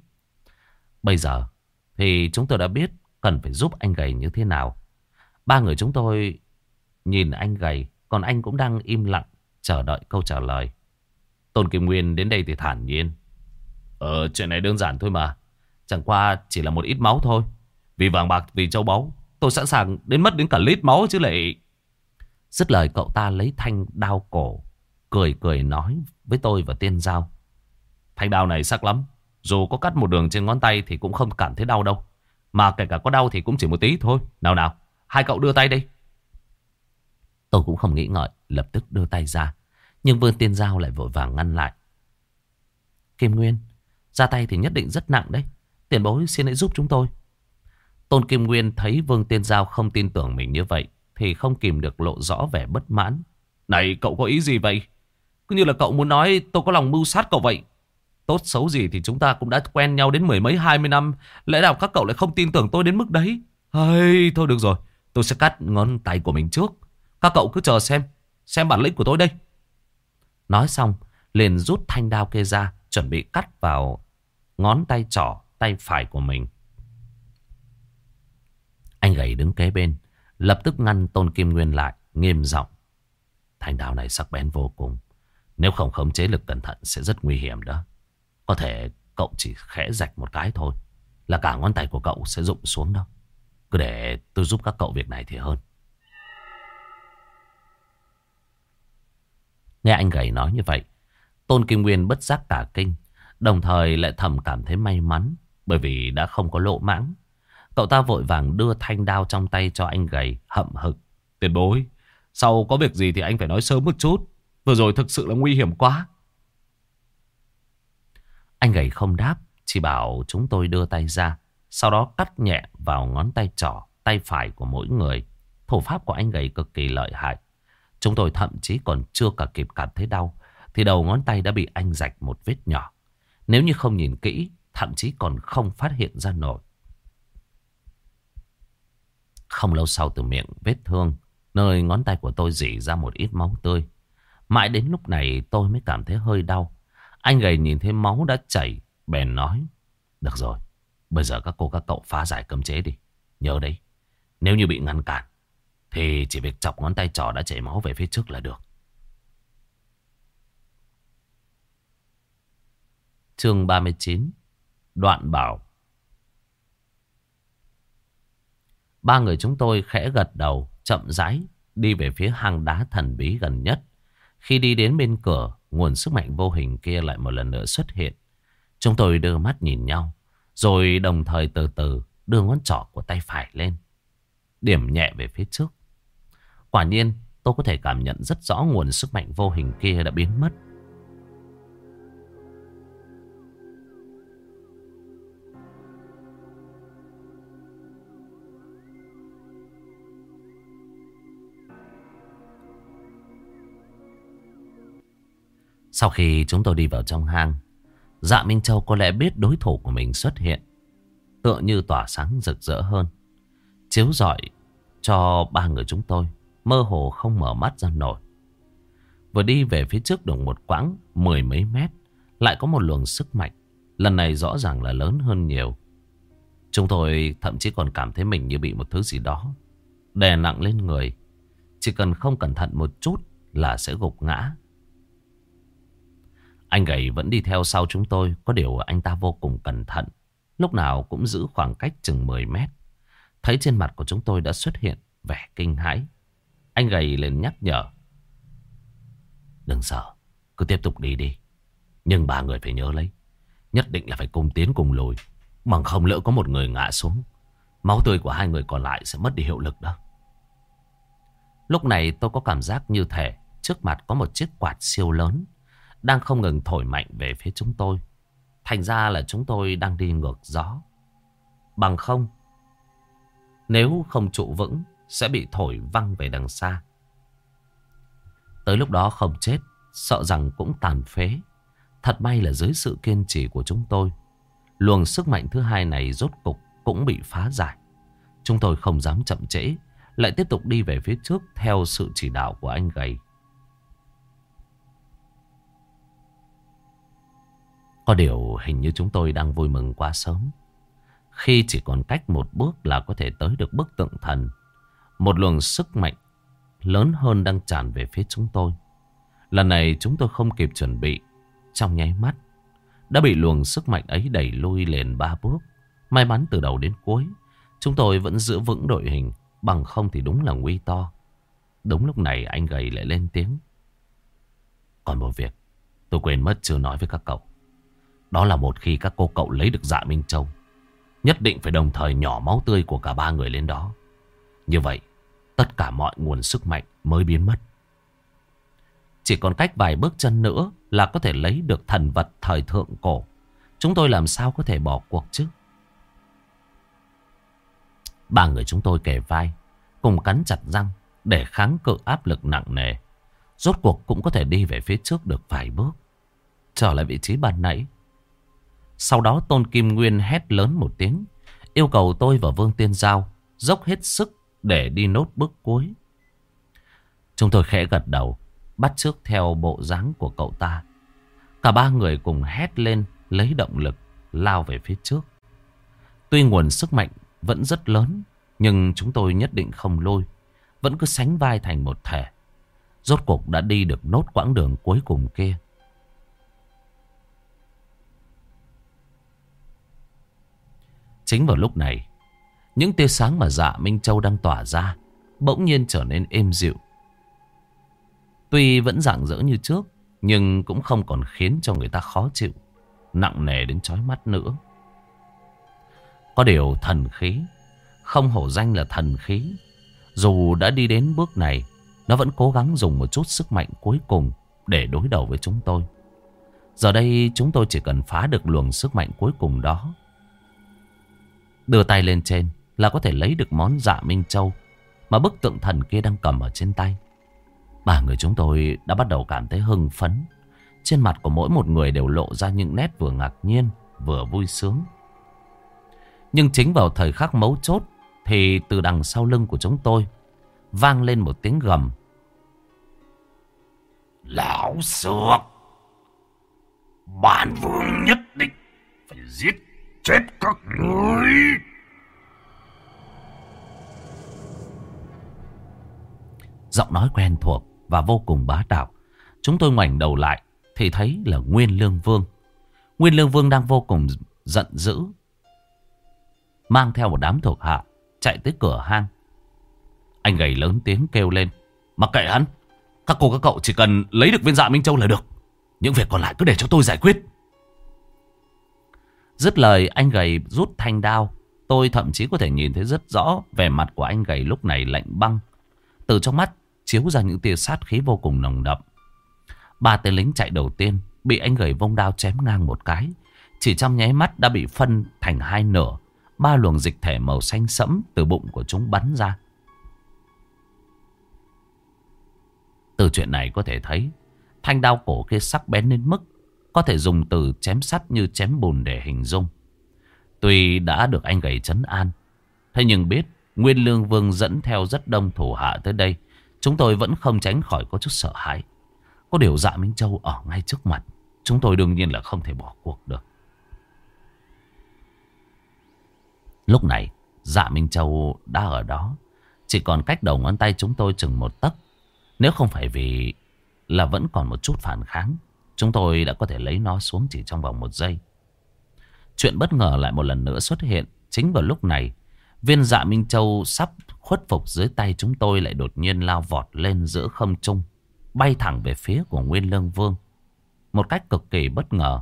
Bây giờ thì chúng tôi đã biết cần phải giúp anh gầy như thế nào. Ba người chúng tôi nhìn anh gầy, còn anh cũng đang im lặng chờ đợi câu trả lời. Tôn Kim Nguyên đến đây thì thản nhiên. Ờ, chuyện này đơn giản thôi mà. Chẳng qua chỉ là một ít máu thôi. Vì vàng bạc, vì châu báu, tôi sẵn sàng đến mất đến cả lít máu chứ lại... Dứt lời cậu ta lấy thanh đao cổ, cười cười nói với tôi và tiên giao. Thanh đao này sắc lắm, dù có cắt một đường trên ngón tay thì cũng không cảm thấy đau đâu. Mà kể cả có đau thì cũng chỉ một tí thôi. Nào nào, hai cậu đưa tay đi. Tôi cũng không nghĩ ngợi, lập tức đưa tay ra. Nhưng Vương Tiên Giao lại vội vàng ngăn lại. Kim Nguyên, ra tay thì nhất định rất nặng đấy. Tiền bối xin hãy giúp chúng tôi. Tôn Kim Nguyên thấy Vương Tiên Giao không tin tưởng mình như vậy. Thì không kìm được lộ rõ vẻ bất mãn. Này cậu có ý gì vậy? Cứ như là cậu muốn nói tôi có lòng mưu sát cậu vậy. Tốt xấu gì thì chúng ta cũng đã quen nhau đến mười mấy hai mươi năm. Lẽ nào các cậu lại không tin tưởng tôi đến mức đấy? Hay, thôi được rồi. Tôi sẽ cắt ngón tay của mình trước. Các cậu cứ chờ xem. Xem bản lĩnh của tôi đây. Nói xong, liền rút thanh đao kia ra, chuẩn bị cắt vào ngón tay trỏ, tay phải của mình. Anh gầy đứng kế bên, lập tức ngăn Tôn Kim Nguyên lại, nghiêm giọng. Thanh đao này sắc bén vô cùng. Nếu không khống chế lực cẩn thận sẽ rất nguy hiểm đó. Có thể cậu chỉ khẽ rạch một cái thôi, là cả ngón tay của cậu sẽ rụng xuống đâu. Cứ để tôi giúp các cậu việc này thì hơn. Nghe anh gầy nói như vậy, Tôn Kim Nguyên bất giác cả kinh, đồng thời lại thầm cảm thấy may mắn, bởi vì đã không có lộ mãng. Cậu ta vội vàng đưa thanh đao trong tay cho anh gầy, hậm hực. Tiền bối, sau có việc gì thì anh phải nói sớm một chút. Vừa rồi thực sự là nguy hiểm quá. Anh gầy không đáp, chỉ bảo chúng tôi đưa tay ra, sau đó cắt nhẹ vào ngón tay trỏ, tay phải của mỗi người. Thủ pháp của anh gầy cực kỳ lợi hại. Chúng tôi thậm chí còn chưa cả kịp cảm thấy đau Thì đầu ngón tay đã bị anh rạch một vết nhỏ Nếu như không nhìn kỹ Thậm chí còn không phát hiện ra nổi. Không lâu sau từ miệng vết thương, Nơi ngón tay của tôi dỉ ra một ít máu tươi. Mãi đến lúc này tôi mới cảm thấy hơi đau. Anh gầy nhìn thấy máu đã chảy, Bèn nói, Được rồi, Bây giờ các cô các cậu phá giải cấm chế đi. Nhớ đấy, Nếu như bị ngăn cản, thì chỉ việc chọc ngón tay trỏ đã chảy máu về phía trước là được. Chương 39 Đoạn bảo Ba người chúng tôi khẽ gật đầu, chậm rãi đi về phía hang đá thần bí gần nhất. Khi đi đến bên cửa, nguồn sức mạnh vô hình kia lại một lần nữa xuất hiện. Chúng tôi đưa mắt nhìn nhau, rồi đồng thời từ từ đưa ngón trỏ của tay phải lên. Điểm nhẹ về phía trước. Quả nhiên tôi có thể cảm nhận rất rõ nguồn sức mạnh vô hình kia đã biến mất. Sau khi chúng tôi đi vào trong hang, Dạ Minh Châu có lẽ biết đối thủ của mình xuất hiện. Tựa như tỏa sáng rực rỡ hơn. Chiếu rọi cho ba người chúng tôi mơ hồ không mở mắt ra nổi. Vừa đi về phía trước được một quãng mười mấy mét, lại có một luồng sức mạnh. Lần này rõ ràng là lớn hơn nhiều. Chúng tôi thậm chí còn cảm thấy mình như bị một thứ gì đó đè nặng lên người. Chỉ cần không cẩn thận một chút là sẽ gục ngã. Anh gầy vẫn đi theo sau chúng tôi, có điều anh ta vô cùng cẩn thận. Lúc nào cũng giữ khoảng cách chừng 10 mét. Thấy trên mặt của chúng tôi đã xuất hiện vẻ kinh hãi. Anh gầy lên nhắc nhở. Đừng sợ, cứ tiếp tục đi đi. Nhưng ba người phải nhớ lấy. Nhất định là phải cùng tiến cùng lùi. Bằng không lỡ có một người ngã xuống. Máu tươi của hai người còn lại sẽ mất đi hiệu lực đó. Lúc này tôi có cảm giác như thể trước mặt có một chiếc quạt siêu lớn đang không ngừng thổi mạnh về phía chúng tôi. Thành ra là chúng tôi đang đi ngược gió. Bằng không, nếu không trụ vững sẽ bị thổi văng về đằng xa. Tới lúc đó không chết, sợ rằng cũng tàn phế. Thật may là dưới sự kiên trì của chúng tôi, luồng sức mạnh thứ hai này rốt cục cũng bị phá giải. Chúng tôi không dám chậm trễ, lại tiếp tục đi về phía trước theo sự chỉ đạo của anh gầy. Có điều hình như chúng tôi đang vui mừng quá sớm. Khi chỉ còn cách một bước là có thể tới được bức tượng thần. Một luồng sức mạnh lớn hơn đang tràn về phía chúng tôi. Lần này chúng tôi không kịp chuẩn bị. Trong nháy mắt, đã bị luồng sức mạnh ấy đẩy lui liền ba bước. May mắn từ đầu đến cuối, chúng tôi vẫn giữ vững đội hình. Bằng không thì đúng là nguy to. Đúng lúc này anh gầy lại lên tiếng. Còn một việc, tôi quên mất chưa nói với các cậu. Đó là một khi các cô cậu lấy được dạ Minh Châu, Nhất định phải đồng thời nhỏ máu tươi của cả ba người lên đó. Như vậy, Tất cả mọi nguồn sức mạnh mới biến mất. Chỉ còn cách vài bước chân nữa Là có thể lấy được thần vật thời thượng cổ. Chúng tôi làm sao có thể bỏ cuộc chứ? Ba người chúng tôi kề vai, Cùng cắn chặt răng Để kháng cự áp lực nặng nề. Rốt cuộc cũng có thể đi về phía trước được vài bước. Trở lại vị trí ban nãy sau đó Tôn Kim Nguyên hét lớn một tiếng. Yêu cầu tôi và Vương Tiên Giao dốc hết sức để đi nốt bước cuối. Chúng tôi khẽ gật đầu, bắt trước theo bộ dáng của cậu ta. Cả ba người cùng hét lên, lấy động lực, lao về phía trước. Tuy nguồn sức mạnh vẫn rất lớn, nhưng chúng tôi nhất định không lôi. Vẫn cứ sánh vai thành một thể. Rốt cuộc đã đi được nốt quãng đường cuối cùng kia. Chính vào lúc này, những tia sáng mà dạ Minh Châu đang tỏa ra bỗng nhiên trở nên êm dịu. Tuy vẫn rạng rỡ như trước, nhưng cũng không còn khiến cho người ta khó chịu, nặng nề đến chói mắt nữa. Có điều thần khí, không hổ danh là thần khí. Dù đã đi đến bước này, nó vẫn cố gắng dùng một chút sức mạnh cuối cùng để đối đầu với chúng tôi. Giờ đây chúng tôi chỉ cần phá được luồng sức mạnh cuối cùng đó Đưa tay lên trên là có thể lấy được món dạ Minh Châu mà bức tượng thần kia đang cầm ở trên tay. Ba người chúng tôi đã bắt đầu cảm thấy hưng phấn. Trên mặt của mỗi một người đều lộ ra những nét vừa ngạc nhiên, vừa vui sướng. Nhưng chính vào thời khắc mấu chốt thì từ đằng sau lưng của chúng tôi vang lên một tiếng gầm. Lão Sược! Bản vương nhất định phải giết chết các người. Giọng nói quen thuộc và vô cùng bá đạo. Chúng tôi ngoảnh đầu lại thì thấy là Nguyên Lương Vương. Nguyên Lương Vương đang vô cùng giận dữ. Mang theo một đám thuộc hạ chạy tới cửa hang. Anh gầy lớn tiếng kêu lên. Mặc kệ hắn. Các cô các cậu chỉ cần lấy được viên dạ Minh Châu là được. Những việc còn lại cứ để cho tôi giải quyết. Dứt lời, anh gầy rút thanh đao. Tôi thậm chí có thể nhìn thấy rất rõ vẻ mặt của anh gầy lúc này lạnh băng. Từ trong mắt chiếu ra những tia sát khí vô cùng nồng đậm. Ba tên lính chạy đầu tiên bị anh gầy vông đao chém ngang một cái. Chỉ trong nháy mắt đã bị phân thành hai nửa. Ba luồng dịch thể màu xanh sẫm từ bụng của chúng bắn ra. Từ chuyện này có thể thấy, thanh đao cổ kia sắc bén đến mức có thể dùng từ chém sắt như chém bùn để hình dung. Tuy đã được anh gầy chấn an. Thế nhưng biết Nguyên Lương Vương dẫn theo rất đông thủ hạ tới đây. Chúng tôi vẫn không tránh khỏi có chút sợ hãi. Có điều dạ Minh Châu ở ngay trước mặt. Chúng tôi đương nhiên là không thể bỏ cuộc được. Lúc này, dạ Minh Châu đã ở đó. Chỉ còn cách đầu ngón tay chúng tôi chừng một tấc. Nếu không phải vì là vẫn còn một chút phản kháng, chúng tôi đã có thể lấy nó xuống chỉ trong vòng một giây. Chuyện bất ngờ lại một lần nữa xuất hiện. Chính vào lúc này, viên dạ Minh Châu sắp khuất phục dưới tay chúng tôi lại đột nhiên lao vọt lên giữa không trung, bay thẳng về phía của Nguyên Lương Vương. Một cách cực kỳ bất ngờ.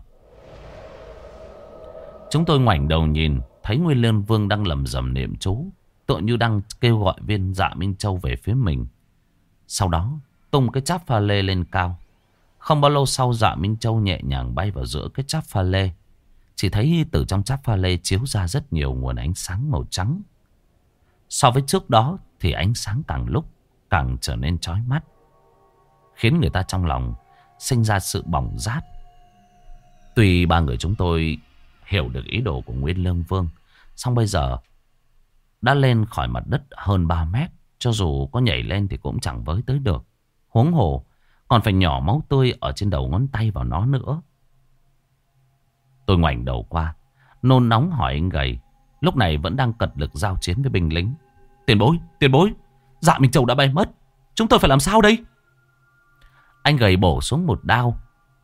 Chúng tôi ngoảnh đầu nhìn, thấy Nguyên Lương Vương đang lầm rầm niệm chú, tựa như đang kêu gọi viên dạ Minh Châu về phía mình. Sau đó, tung cái cháp pha lê lên cao. Không bao lâu sau dạ Minh Châu nhẹ nhàng bay vào giữa cái cháp pha lê. Chỉ thấy từ trong cháp pha lê chiếu ra rất nhiều nguồn ánh sáng màu trắng. So với trước đó thì ánh sáng càng lúc càng trở nên chói mắt. Khiến người ta trong lòng sinh ra sự bỏng rát. Tuy ba người chúng tôi hiểu được ý đồ của Nguyên Lương Vương. Xong bây giờ đã lên khỏi mặt đất hơn 3 mét. Cho dù có nhảy lên thì cũng chẳng với tới được. Huống hồ còn phải nhỏ máu tươi ở trên đầu ngón tay vào nó nữa. Tôi ngoảnh đầu qua. Nôn nóng hỏi anh gầy. Lúc này vẫn đang cật lực giao chiến với binh lính. Tiền bối, tiền bối. Dạ mình Châu đã bay mất. Chúng tôi phải làm sao đây? Anh gầy bổ xuống một đao.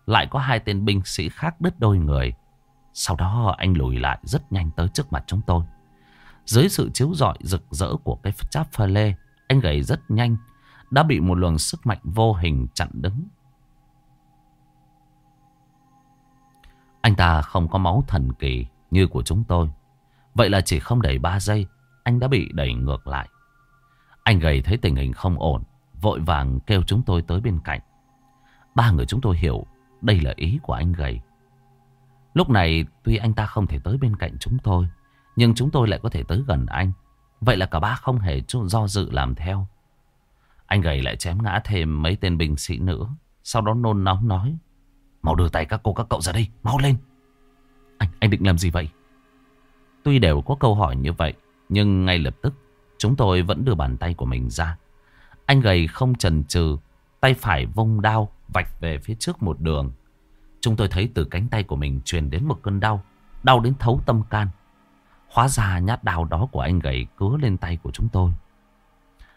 Lại có hai tên binh sĩ khác đứt đôi người. Sau đó anh lùi lại rất nhanh tới trước mặt chúng tôi. Dưới sự chiếu rọi rực rỡ của cái cháp pha lê, anh gầy rất nhanh, đã bị một luồng sức mạnh vô hình chặn đứng. Anh ta không có máu thần kỳ như của chúng tôi. Vậy là chỉ không đầy 3 giây, anh đã bị đẩy ngược lại. Anh gầy thấy tình hình không ổn, vội vàng kêu chúng tôi tới bên cạnh. Ba người chúng tôi hiểu đây là ý của anh gầy. Lúc này tuy anh ta không thể tới bên cạnh chúng tôi, nhưng chúng tôi lại có thể tới gần anh. Vậy là cả ba không hề do dự làm theo. Anh gầy lại chém ngã thêm mấy tên binh sĩ nữa. Sau đó nôn nóng nói. Mau đưa tay các cô các cậu ra đây, mau lên. Anh, anh định làm gì vậy? Tuy đều có câu hỏi như vậy, nhưng ngay lập tức chúng tôi vẫn đưa bàn tay của mình ra. Anh gầy không chần chừ, tay phải vung đao vạch về phía trước một đường. Chúng tôi thấy từ cánh tay của mình truyền đến một cơn đau, đau đến thấu tâm can. Hóa ra nhát đao đó của anh gầy cứa lên tay của chúng tôi.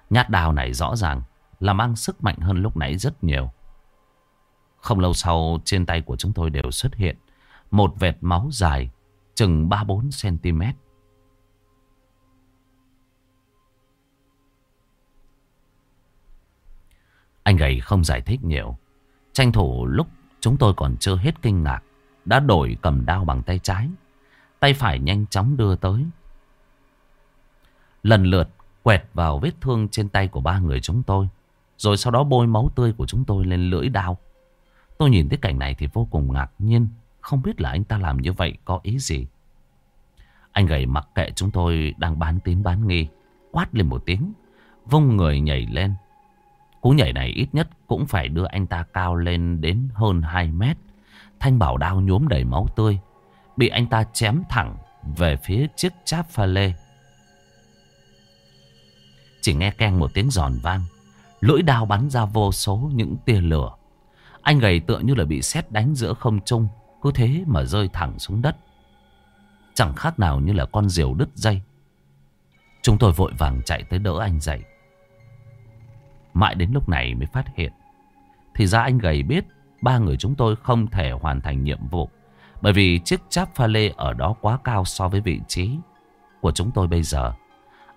Nhát đào này rõ ràng là mang sức mạnh hơn lúc nãy rất nhiều. Không lâu sau, trên tay của chúng tôi đều xuất hiện một vệt máu dài chừng 3-4 cm. Anh gầy không giải thích nhiều. Tranh thủ lúc chúng tôi còn chưa hết kinh ngạc. Đã đổi cầm đao bằng tay trái. Tay phải nhanh chóng đưa tới. Lần lượt quẹt vào vết thương trên tay của ba người chúng tôi. Rồi sau đó bôi máu tươi của chúng tôi lên lưỡi đao. Tôi nhìn thấy cảnh này thì vô cùng ngạc nhiên. Không biết là anh ta làm như vậy có ý gì. Anh gầy mặc kệ chúng tôi đang bán tín bán nghi. Quát lên một tiếng. Vung người nhảy lên. Cú nhảy này ít nhất cũng phải đưa anh ta cao lên đến hơn 2 mét. Thanh bảo đao nhuốm đầy máu tươi. Bị anh ta chém thẳng về phía chiếc cháp pha lê. Chỉ nghe keng một tiếng giòn vang. Lưỡi đao bắn ra vô số những tia lửa. Anh gầy tựa như là bị sét đánh giữa không trung. Cứ thế mà rơi thẳng xuống đất. Chẳng khác nào như là con diều đứt dây. Chúng tôi vội vàng chạy tới đỡ anh dậy. Mãi đến lúc này mới phát hiện. Thì ra anh gầy biết ba người chúng tôi không thể hoàn thành nhiệm vụ. Bởi vì chiếc cháp pha lê ở đó quá cao so với vị trí của chúng tôi bây giờ.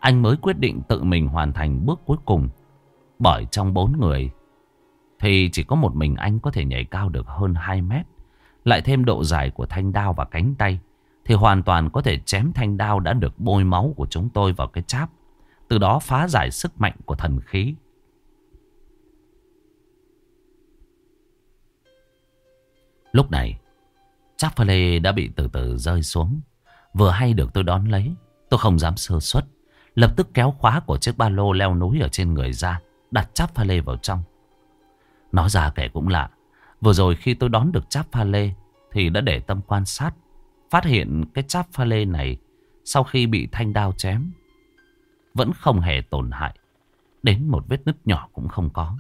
Anh mới quyết định tự mình hoàn thành bước cuối cùng. Bởi trong bốn người thì chỉ có một mình anh có thể nhảy cao được hơn 2 mét. Lại thêm độ dài của thanh đao và cánh tay. Thì hoàn toàn có thể chém thanh đao đã được bôi máu của chúng tôi vào cái cháp. Từ đó phá giải sức mạnh của thần khí. Lúc này, cháp pha lê đã bị từ từ rơi xuống. Vừa hay được tôi đón lấy, tôi không dám sơ suất. Lập tức kéo khóa của chiếc ba lô leo núi ở trên người ra, đặt cháp pha lê vào trong. Nói ra kể cũng lạ, vừa rồi khi tôi đón được cháp pha lê thì đã để tâm quan sát, phát hiện cái cháp pha lê này sau khi bị thanh đao chém. vẫn không hề tổn hại. Đến một vết nứt nhỏ cũng không có.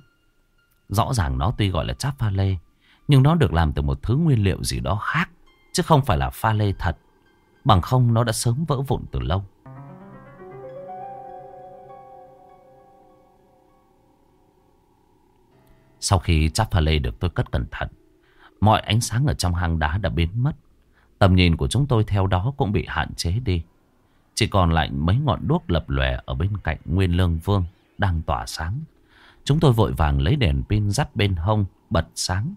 Rõ ràng nó tuy gọi là cháp pha lê, nhưng nó được làm từ một thứ nguyên liệu gì đó khác, chứ không phải là pha lê thật. Bằng không nó đã sớm vỡ vụn từ lâu. Sau khi chắp pha lê được tôi cất cẩn thận, mọi ánh sáng ở trong hang đá đã biến mất. Tầm nhìn của chúng tôi theo đó cũng bị hạn chế đi. Chỉ còn lại mấy ngọn đuốc lập lòe ở bên cạnh Nguyên Lương Vương đang tỏa sáng. Chúng tôi vội vàng lấy đèn pin dắt bên hông, bật sáng.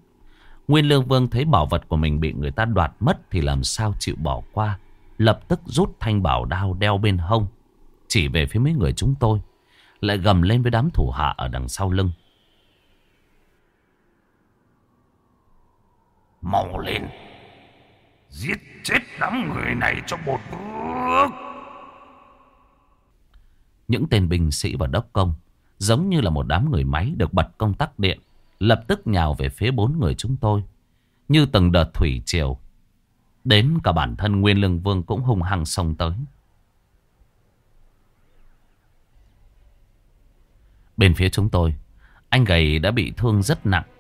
Nguyên Lương Vương thấy bảo vật của mình bị người ta đoạt mất thì làm sao chịu bỏ qua. Lập tức rút thanh bảo đao đeo bên hông, chỉ về phía mấy người chúng tôi. Lại gầm lên với đám thủ hạ ở đằng sau lưng. Mau lên. Giết chết đám người này cho một bước. Những tên binh sĩ và đốc công, Giống như là một đám người máy được bật công tắc điện, Lập tức nhào về phía bốn người chúng tôi, Như từng đợt thủy triều. Đến cả bản thân Nguyên Lương Vương cũng hung hăng xông tới. Bên phía chúng tôi, Anh gầy đã bị thương rất nặng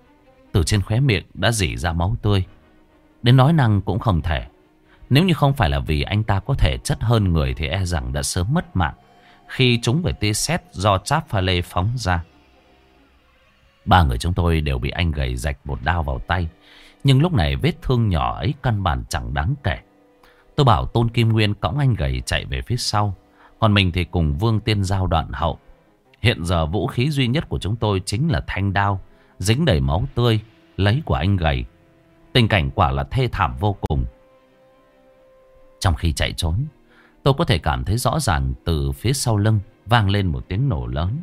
từ trên khóe miệng đã dỉ ra máu tươi. Đến nói năng cũng không thể. Nếu như không phải là vì anh ta có thể chất hơn người Thì e rằng đã sớm mất mạng Khi chúng phải tia xét do cháp pha lê phóng ra. Ba người chúng tôi đều bị anh gầy rạch một đao vào tay, Nhưng lúc này vết thương nhỏ ấy căn bản chẳng đáng kể. Tôi bảo Tôn Kim Nguyên cõng anh gầy chạy về phía sau, Còn mình thì cùng Vương Tiên Giao đoạn hậu. Hiện giờ vũ khí duy nhất của chúng tôi chính là thanh đao dính đầy máu tươi, lấy của anh gầy. Tình cảnh quả là thê thảm vô cùng. Trong khi chạy trốn, tôi có thể cảm thấy rõ ràng từ phía sau lưng vang lên một tiếng nổ lớn.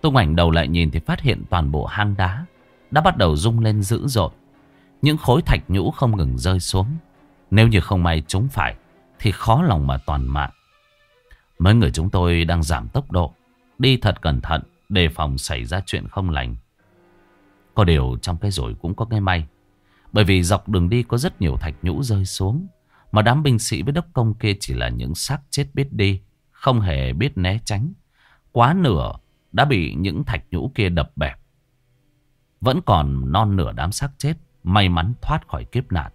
Tôi ngoảnh đầu lại nhìn thì phát hiện toàn bộ hang đá đã bắt đầu rung lên dữ dội. Những khối thạch nhũ không ngừng rơi xuống. Nếu như không may chúng phải thì khó lòng mà toàn mạng. Mấy người chúng tôi đang giảm tốc độ, đi thật cẩn thận đề phòng xảy ra chuyện không lành. Có điều trong cái rồi cũng có cái may. Bởi vì dọc đường đi có rất nhiều thạch nhũ rơi xuống. Mà đám binh sĩ với đốc công kia chỉ là những xác chết biết đi. Không hề biết né tránh. Quá nửa đã bị những thạch nhũ kia đập bẹp. Vẫn còn non nửa đám xác chết. May mắn thoát khỏi kiếp nạn.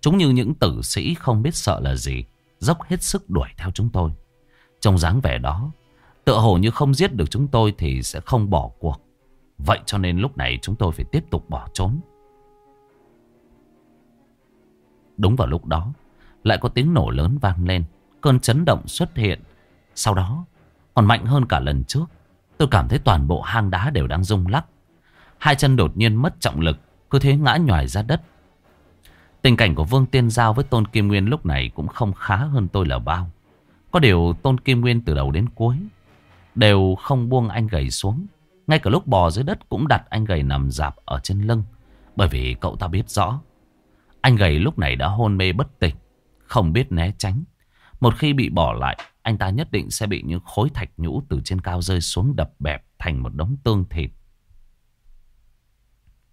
Chúng như những tử sĩ không biết sợ là gì. Dốc hết sức đuổi theo chúng tôi. Trong dáng vẻ đó. Tựa hồ như không giết được chúng tôi thì sẽ không bỏ cuộc. Vậy cho nên lúc này chúng tôi phải tiếp tục bỏ trốn. Đúng vào lúc đó, lại có tiếng nổ lớn vang lên. Cơn chấn động xuất hiện. Sau đó, còn mạnh hơn cả lần trước. Tôi cảm thấy toàn bộ hang đá đều đang rung lắc. Hai chân đột nhiên mất trọng lực, cứ thế ngã nhòi ra đất. Tình cảnh của Vương Tiên Giao với Tôn Kim Nguyên lúc này cũng không khá hơn tôi là bao. Có điều Tôn Kim Nguyên từ đầu đến cuối đều không buông anh gầy xuống. Ngay cả lúc bò dưới đất cũng đặt anh gầy nằm dạp ở trên lưng. Bởi vì cậu ta biết rõ. Anh gầy lúc này đã hôn mê bất tỉnh. Không biết né tránh. Một khi bị bỏ lại, anh ta nhất định sẽ bị những khối thạch nhũ từ trên cao rơi xuống đập bẹp thành một đống tương thịt.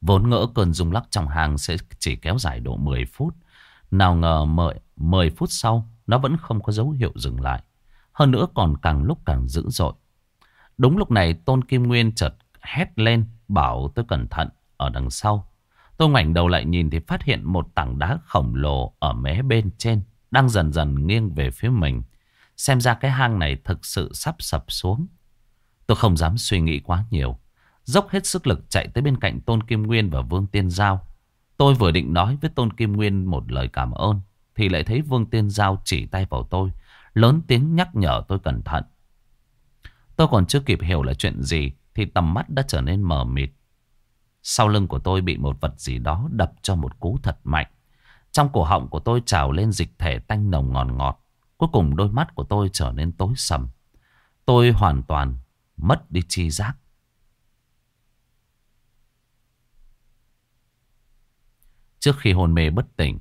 Vốn ngỡ cơn rung lắc trong hàng sẽ chỉ kéo dài độ 10 phút. Nào ngờ 10, 10 phút sau, nó vẫn không có dấu hiệu dừng lại. Hơn nữa còn càng lúc càng dữ dội. Đúng lúc này, Tôn Kim Nguyên chợt hét lên, bảo tôi cẩn thận, ở đằng sau. Tôi ngoảnh đầu lại nhìn thì phát hiện một tảng đá khổng lồ ở mé bên trên đang dần dần nghiêng về phía mình. Xem ra cái hang này thực sự sắp sập xuống. Tôi không dám suy nghĩ quá nhiều. Dốc hết sức lực chạy tới bên cạnh Tôn Kim Nguyên và Vương Tiên Giao. Tôi vừa định nói với Tôn Kim Nguyên một lời cảm ơn. Thì lại thấy Vương Tiên Giao chỉ tay vào tôi. Lớn tiếng nhắc nhở tôi cẩn thận. Tôi còn chưa kịp hiểu là chuyện gì thì tầm mắt đã trở nên mờ mịt. Sau lưng của tôi bị một vật gì đó đập cho một cú thật mạnh. Trong cổ họng của tôi trào lên dịch thể tanh nồng ngọt ngọt. Cuối cùng đôi mắt của tôi trở nên tối sầm. Tôi hoàn toàn mất đi chi giác. Trước khi hôn mê bất tỉnh,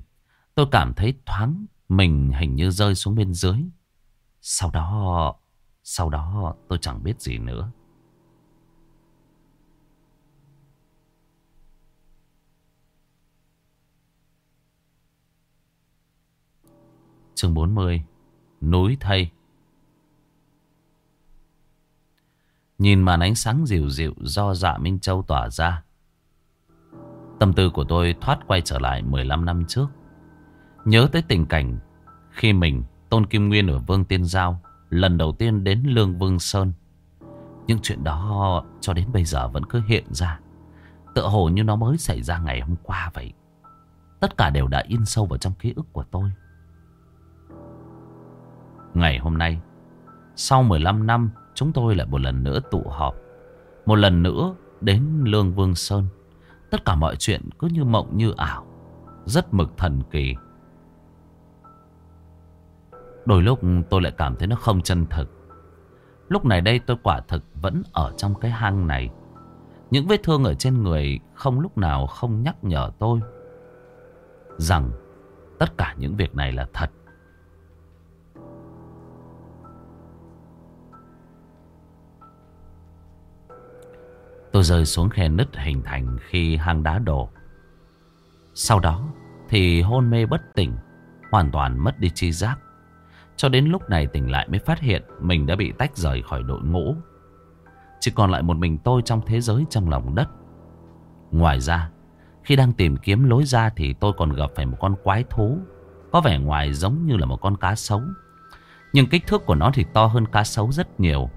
tôi cảm thấy thoáng mình hình như rơi xuống bên dưới. Sau đó sau đó tôi chẳng biết gì nữa. Chương 40 Núi Thây Nhìn màn ánh sáng dịu dịu do dạ Minh Châu tỏa ra. Tâm tư của tôi thoát quay trở lại 15 năm trước. Nhớ tới tình cảnh khi mình, Tôn Kim Nguyên ở Vương Tiên Giao, lần đầu tiên đến Lương Vương Sơn. những chuyện đó cho đến bây giờ vẫn cứ hiện ra. Tựa hồ như nó mới xảy ra ngày hôm qua vậy. Tất cả đều đã in sâu vào trong ký ức của tôi. Ngày hôm nay, sau 15 năm, chúng tôi lại một lần nữa tụ họp. Một lần nữa đến Lương Vương Sơn. Tất cả mọi chuyện cứ như mộng như ảo. Rất mực thần kỳ. Đôi lúc tôi lại cảm thấy nó không chân thực. Lúc này đây tôi quả thực vẫn ở trong cái hang này. Những vết thương ở trên người không lúc nào không nhắc nhở tôi rằng tất cả những việc này là thật. Tôi rơi xuống khe nứt hình thành khi hang đá đổ. Sau đó thì hôn mê bất tỉnh, hoàn toàn mất đi chi giác. Cho đến lúc này tỉnh lại mới phát hiện mình đã bị tách rời khỏi đội ngũ. Chỉ còn lại một mình tôi trong thế giới trong lòng đất. Ngoài ra, khi đang tìm kiếm lối ra thì tôi còn gặp phải một con quái thú. Có vẻ ngoài giống như là một con cá sấu. Nhưng kích thước của nó thì to hơn cá sấu rất nhiều.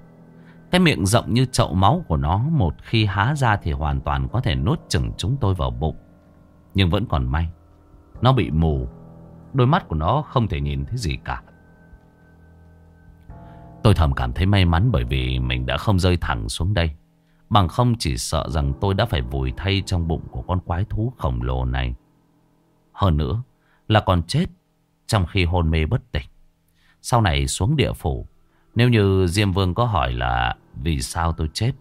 Cái miệng rộng như chậu máu của nó một khi há ra thì hoàn toàn có thể nuốt chừng chúng tôi vào bụng. Nhưng vẫn còn may. Nó bị mù. Đôi mắt của nó không thể nhìn thấy gì cả. Tôi thầm cảm thấy may mắn bởi vì mình đã không rơi thẳng xuống đây. Bằng không chỉ sợ rằng tôi đã phải vùi thay trong bụng của con quái thú khổng lồ này. Hơn nữa là còn chết trong khi hôn mê bất tỉnh. Sau này xuống địa phủ, nếu như Diêm Vương có hỏi là vì sao tôi chết,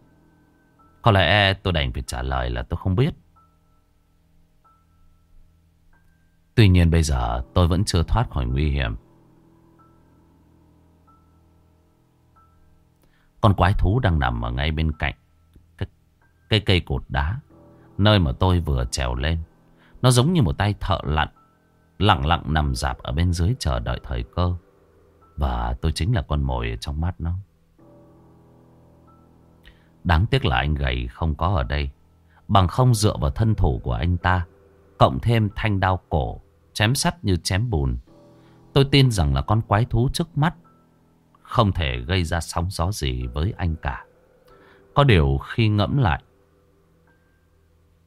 có lẽ tôi đành phải trả lời là tôi không biết. Tuy nhiên bây giờ tôi vẫn chưa thoát khỏi nguy hiểm. Con quái thú đang nằm ở ngay bên cạnh cái, cái cây cột đá. Nơi mà tôi vừa trèo lên. Nó giống như một tay thợ lặn. Lặng lặng nằm dạp ở bên dưới chờ đợi thời cơ. Và tôi chính là con mồi trong mắt nó. Đáng tiếc là anh gầy không có ở đây. Bằng không dựa vào thân thủ của anh ta. Cộng thêm thanh đao cổ. Chém sắt như chém bùn. Tôi tin rằng là con quái thú trước mắt không thể gây ra sóng gió gì với anh cả. Có điều khi ngẫm lại.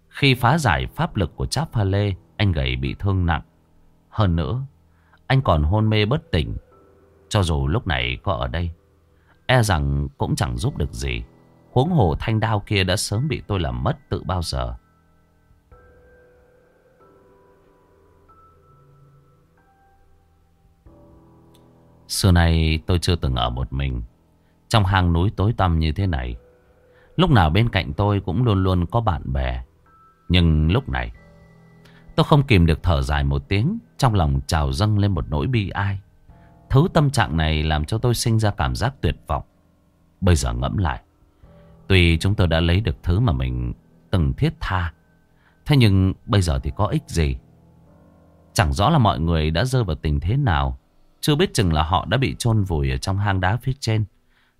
Khi phá giải pháp lực của Cháp Pha Lê, anh gầy bị thương nặng. Hơn nữa, anh còn hôn mê bất tỉnh. Cho dù lúc này có ở đây, e rằng cũng chẳng giúp được gì. Huống hồ thanh đao kia đã sớm bị tôi làm mất tự bao giờ. Xưa nay tôi chưa từng ở một mình, Trong hang núi tối tăm như thế này. Lúc nào bên cạnh tôi cũng luôn luôn có bạn bè. Nhưng lúc này, Tôi không kìm được thở dài một tiếng, Trong lòng trào dâng lên một nỗi bi ai. Thứ tâm trạng này làm cho tôi sinh ra cảm giác tuyệt vọng. Bây giờ ngẫm lại, Tuy chúng tôi đã lấy được thứ mà mình từng thiết tha, Thế nhưng bây giờ thì có ích gì? Chẳng rõ là mọi người đã rơi vào tình thế nào chưa biết chừng là họ đã bị chôn vùi ở trong hang đá phía trên.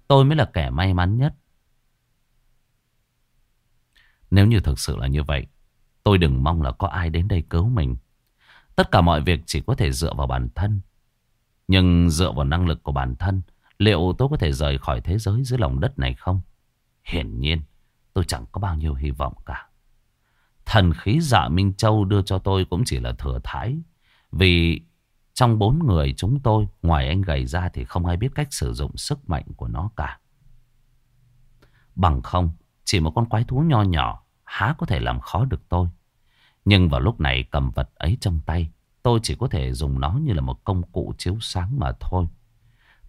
Tôi mới là kẻ may mắn nhất. Nếu như thực sự là như vậy, tôi đừng mong là có ai đến đây cứu mình. Tất cả mọi việc chỉ có thể dựa vào bản thân. Nhưng dựa vào năng lực của bản thân, liệu tôi có thể rời khỏi thế giới dưới lòng đất này không? Hiển nhiên, tôi chẳng có bao nhiêu hy vọng cả. Thần khí dạ Minh Châu đưa cho tôi cũng chỉ là thừa thái. Vì trong bốn người chúng tôi, ngoài anh gầy ra thì không ai biết cách sử dụng sức mạnh của nó cả. Bằng không, chỉ một con quái thú nho nhỏ, há có thể làm khó được tôi. Nhưng vào lúc này cầm vật ấy trong tay, tôi chỉ có thể dùng nó như là một công cụ chiếu sáng mà thôi.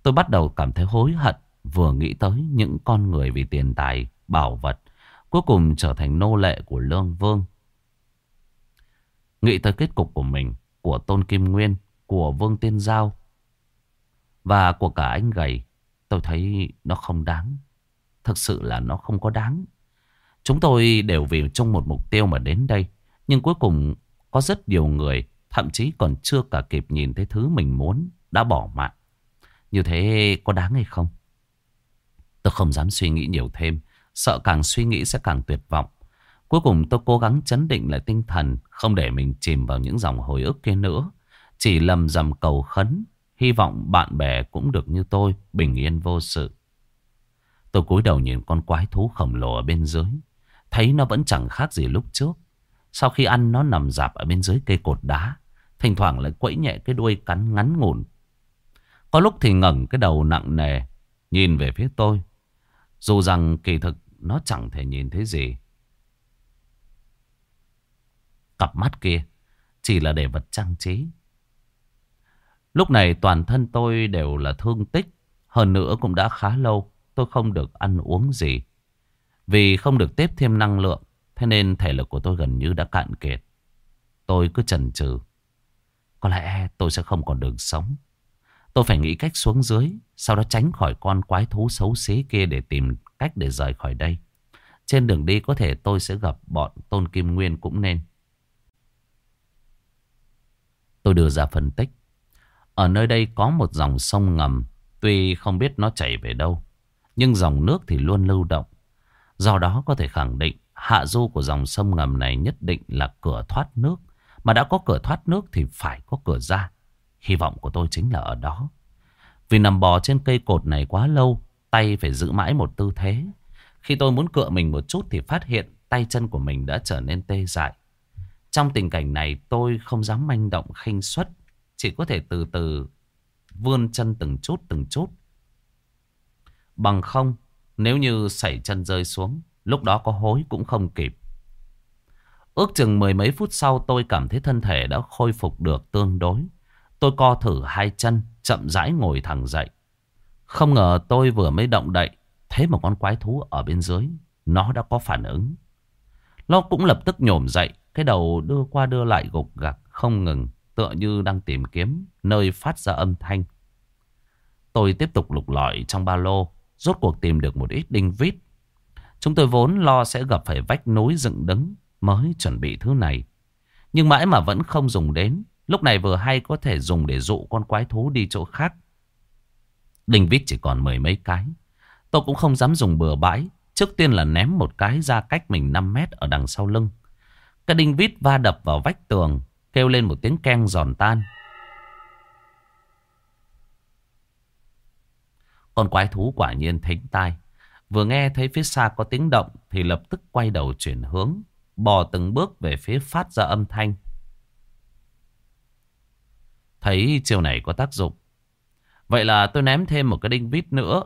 Tôi bắt đầu cảm thấy hối hận, vừa nghĩ tới những con người vì tiền tài, bảo vật, cuối cùng trở thành nô lệ của Lương Vương. Nghĩ tới kết cục của mình, của Tôn Kim Nguyên, của Vương Tiên Giao và của cả anh gầy, tôi thấy nó không đáng. Thực sự là nó không có đáng. Chúng tôi đều vì chung một mục tiêu mà đến đây. Nhưng cuối cùng có rất nhiều người, thậm chí còn chưa cả kịp nhìn thấy thứ mình muốn, đã bỏ mạng. Như thế có đáng hay không? Tôi không dám suy nghĩ nhiều thêm. Sợ càng suy nghĩ sẽ càng tuyệt vọng. Cuối cùng tôi cố gắng chấn định lại tinh thần. Không để mình chìm vào những dòng hồi ức kia nữa. Chỉ lầm rầm cầu khấn. Hy vọng bạn bè cũng được như tôi. Bình yên vô sự. Tôi cúi đầu nhìn con quái thú khổng lồ ở bên dưới. Thấy nó vẫn chẳng khác gì lúc trước. Sau khi ăn nó nằm dạp ở bên dưới cây cột đá. Thỉnh thoảng lại quẫy nhẹ cái đuôi cắn ngắn ngủn. Có lúc thì ngẩng cái đầu nặng nề. Nhìn về phía tôi. Dù rằng kỳ thực nó chẳng thể nhìn thấy gì. Cặp mắt kia chỉ là để vật trang trí. Lúc này toàn thân tôi đều là thương tích. Hơn nữa cũng đã khá lâu tôi không được ăn uống gì. Vì không được tiếp thêm năng lượng, thế nên thể lực của tôi gần như đã cạn kiệt. Tôi cứ chần chừ. Có lẽ tôi sẽ không còn đường sống. Tôi phải nghĩ cách xuống dưới, sau đó tránh khỏi con quái thú xấu xí kia để tìm cách để rời khỏi đây. Trên đường đi có thể tôi sẽ gặp bọn Tôn Kim Nguyên cũng nên. Tôi đưa ra phân tích. Ở nơi đây có một dòng sông ngầm, tuy không biết nó chảy về đâu. Nhưng dòng nước thì luôn lưu động. Do đó có thể khẳng định hạ du của dòng sông ngầm này nhất định là cửa thoát nước. Mà đã có cửa thoát nước thì phải có cửa ra. Hy vọng của tôi chính là ở đó. Vì nằm bò trên cây cột này quá lâu, tay phải giữ mãi một tư thế. Khi tôi muốn cựa mình một chút thì phát hiện tay chân của mình đã trở nên tê dại. Trong tình cảnh này tôi không dám manh động khinh suất. Chỉ có thể từ từ vươn chân từng chút từng chút Bằng không, nếu như sảy chân rơi xuống, lúc đó có hối cũng không kịp. Ước chừng mười mấy phút sau tôi cảm thấy thân thể đã khôi phục được tương đối. Tôi co thử hai chân, chậm rãi ngồi thẳng dậy. Không ngờ tôi vừa mới động đậy, thấy một con quái thú ở bên dưới. Nó đã có phản ứng. Nó cũng lập tức nhổm dậy, cái đầu đưa qua đưa lại gục gặc, không ngừng, tựa như đang tìm kiếm nơi phát ra âm thanh. Tôi tiếp tục lục lọi trong ba lô, Rốt cuộc tìm được một ít đinh vít. Chúng tôi vốn lo sẽ gặp phải vách núi dựng đứng mới chuẩn bị thứ này. Nhưng mãi mà vẫn không dùng đến. Lúc này vừa hay có thể dùng để dụ con quái thú đi chỗ khác. Đinh vít chỉ còn mười mấy cái. Tôi cũng không dám dùng bừa bãi. Trước tiên là ném một cái ra cách mình 5 mét ở đằng sau lưng. Cái đinh vít va đập vào vách tường. Kêu lên một tiếng keng giòn tan. Con quái thú quả nhiên thính tai. Vừa nghe thấy phía xa có tiếng động thì lập tức quay đầu chuyển hướng. Bò từng bước về phía phát ra âm thanh. Thấy chiều này có tác dụng. Vậy là tôi ném thêm một cái đinh vít nữa.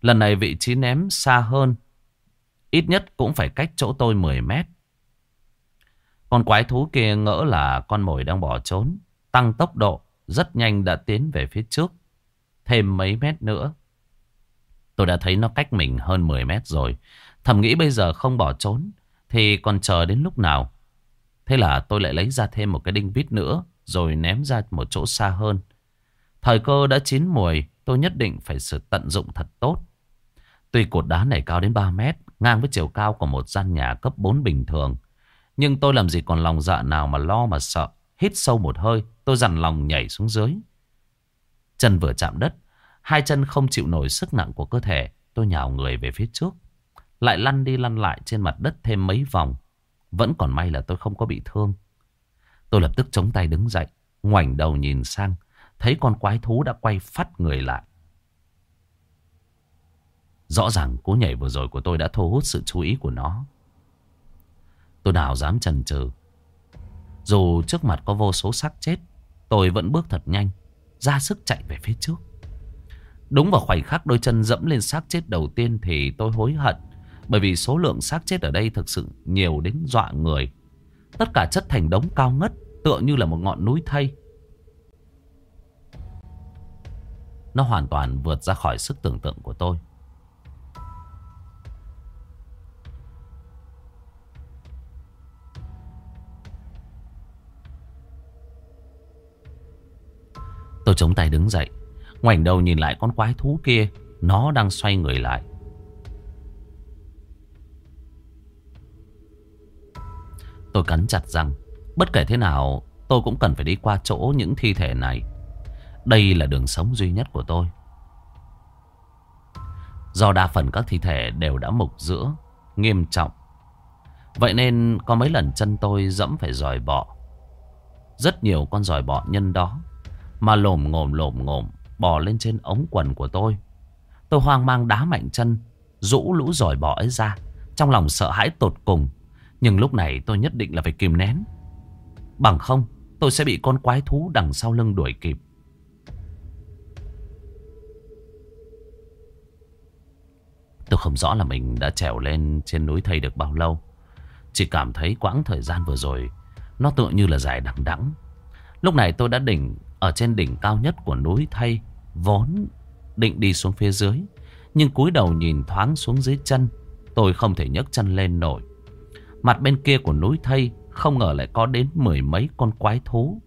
Lần này vị trí ném xa hơn. Ít nhất cũng phải cách chỗ tôi 10 mét. Con quái thú kia ngỡ là con mồi đang bỏ trốn. Tăng tốc độ. Rất nhanh đã tiến về phía trước. Thêm mấy mét nữa. Tôi đã thấy nó cách mình hơn 10 mét rồi. Thầm nghĩ bây giờ không bỏ trốn. Thì còn chờ đến lúc nào. Thế là tôi lại lấy ra thêm một cái đinh vít nữa. Rồi ném ra một chỗ xa hơn. Thời cơ đã chín mùi. Tôi nhất định phải sự tận dụng thật tốt. Tuy cột đá này cao đến 3 mét. Ngang với chiều cao của một gian nhà cấp 4 bình thường. Nhưng tôi làm gì còn lòng dạ nào mà lo mà sợ. Hít sâu một hơi. Tôi dằn lòng nhảy xuống dưới. Chân vừa chạm đất, hai chân không chịu nổi sức nặng của cơ thể, tôi nhào người về phía trước. Lại lăn đi lăn lại trên mặt đất thêm mấy vòng. Vẫn còn may là tôi không có bị thương. Tôi lập tức chống tay đứng dậy, ngoảnh đầu nhìn sang, thấy con quái thú đã quay phát người lại. Rõ ràng cú nhảy vừa rồi của tôi đã thu hút sự chú ý của nó. Tôi nào dám chần chừ. Dù trước mặt có vô số xác chết, tôi vẫn bước thật nhanh ra sức chạy về phía trước. Đúng vào khoảnh khắc đôi chân dẫm lên xác chết đầu tiên thì tôi hối hận. Bởi vì số lượng xác chết ở đây thực sự nhiều đến dọa người. Tất cả chất thành đống cao ngất tựa như là một ngọn núi thây. Nó hoàn toàn vượt ra khỏi sức tưởng tượng của tôi. Tôi chống tay đứng dậy. Ngoảnh đầu nhìn lại con quái thú kia. Nó đang xoay người lại. Tôi cắn chặt răng. Bất kể thế nào, tôi cũng cần phải đi qua chỗ những thi thể này. Đây là đường sống duy nhất của tôi. Do đa phần các thi thể đều đã mục giữa, nghiêm trọng. Vậy nên có mấy lần chân tôi dẫm phải giỏi bọ. Rất nhiều con giỏi bọ nhân đó mà lồm ngồm lồm ngồm bò lên trên ống quần của tôi. Tôi hoang mang đá mạnh chân, rũ lũ giỏi bỏ ấy ra. Trong lòng sợ hãi tột cùng. Nhưng lúc này tôi nhất định là phải kìm nén. Bằng không, tôi sẽ bị con quái thú đằng sau lưng đuổi kịp. Tôi không rõ là mình đã trèo lên trên núi thây được bao lâu. Chỉ cảm thấy quãng thời gian vừa rồi nó tựa như là dài đằng đẵng. Lúc này tôi đã đỉnh ở trên đỉnh cao nhất của núi thay vốn định đi xuống phía dưới. Nhưng cúi đầu nhìn thoáng xuống dưới chân, tôi không thể nhấc chân lên nổi. Mặt bên kia của núi thây không ngờ lại có đến mười mấy con quái thú.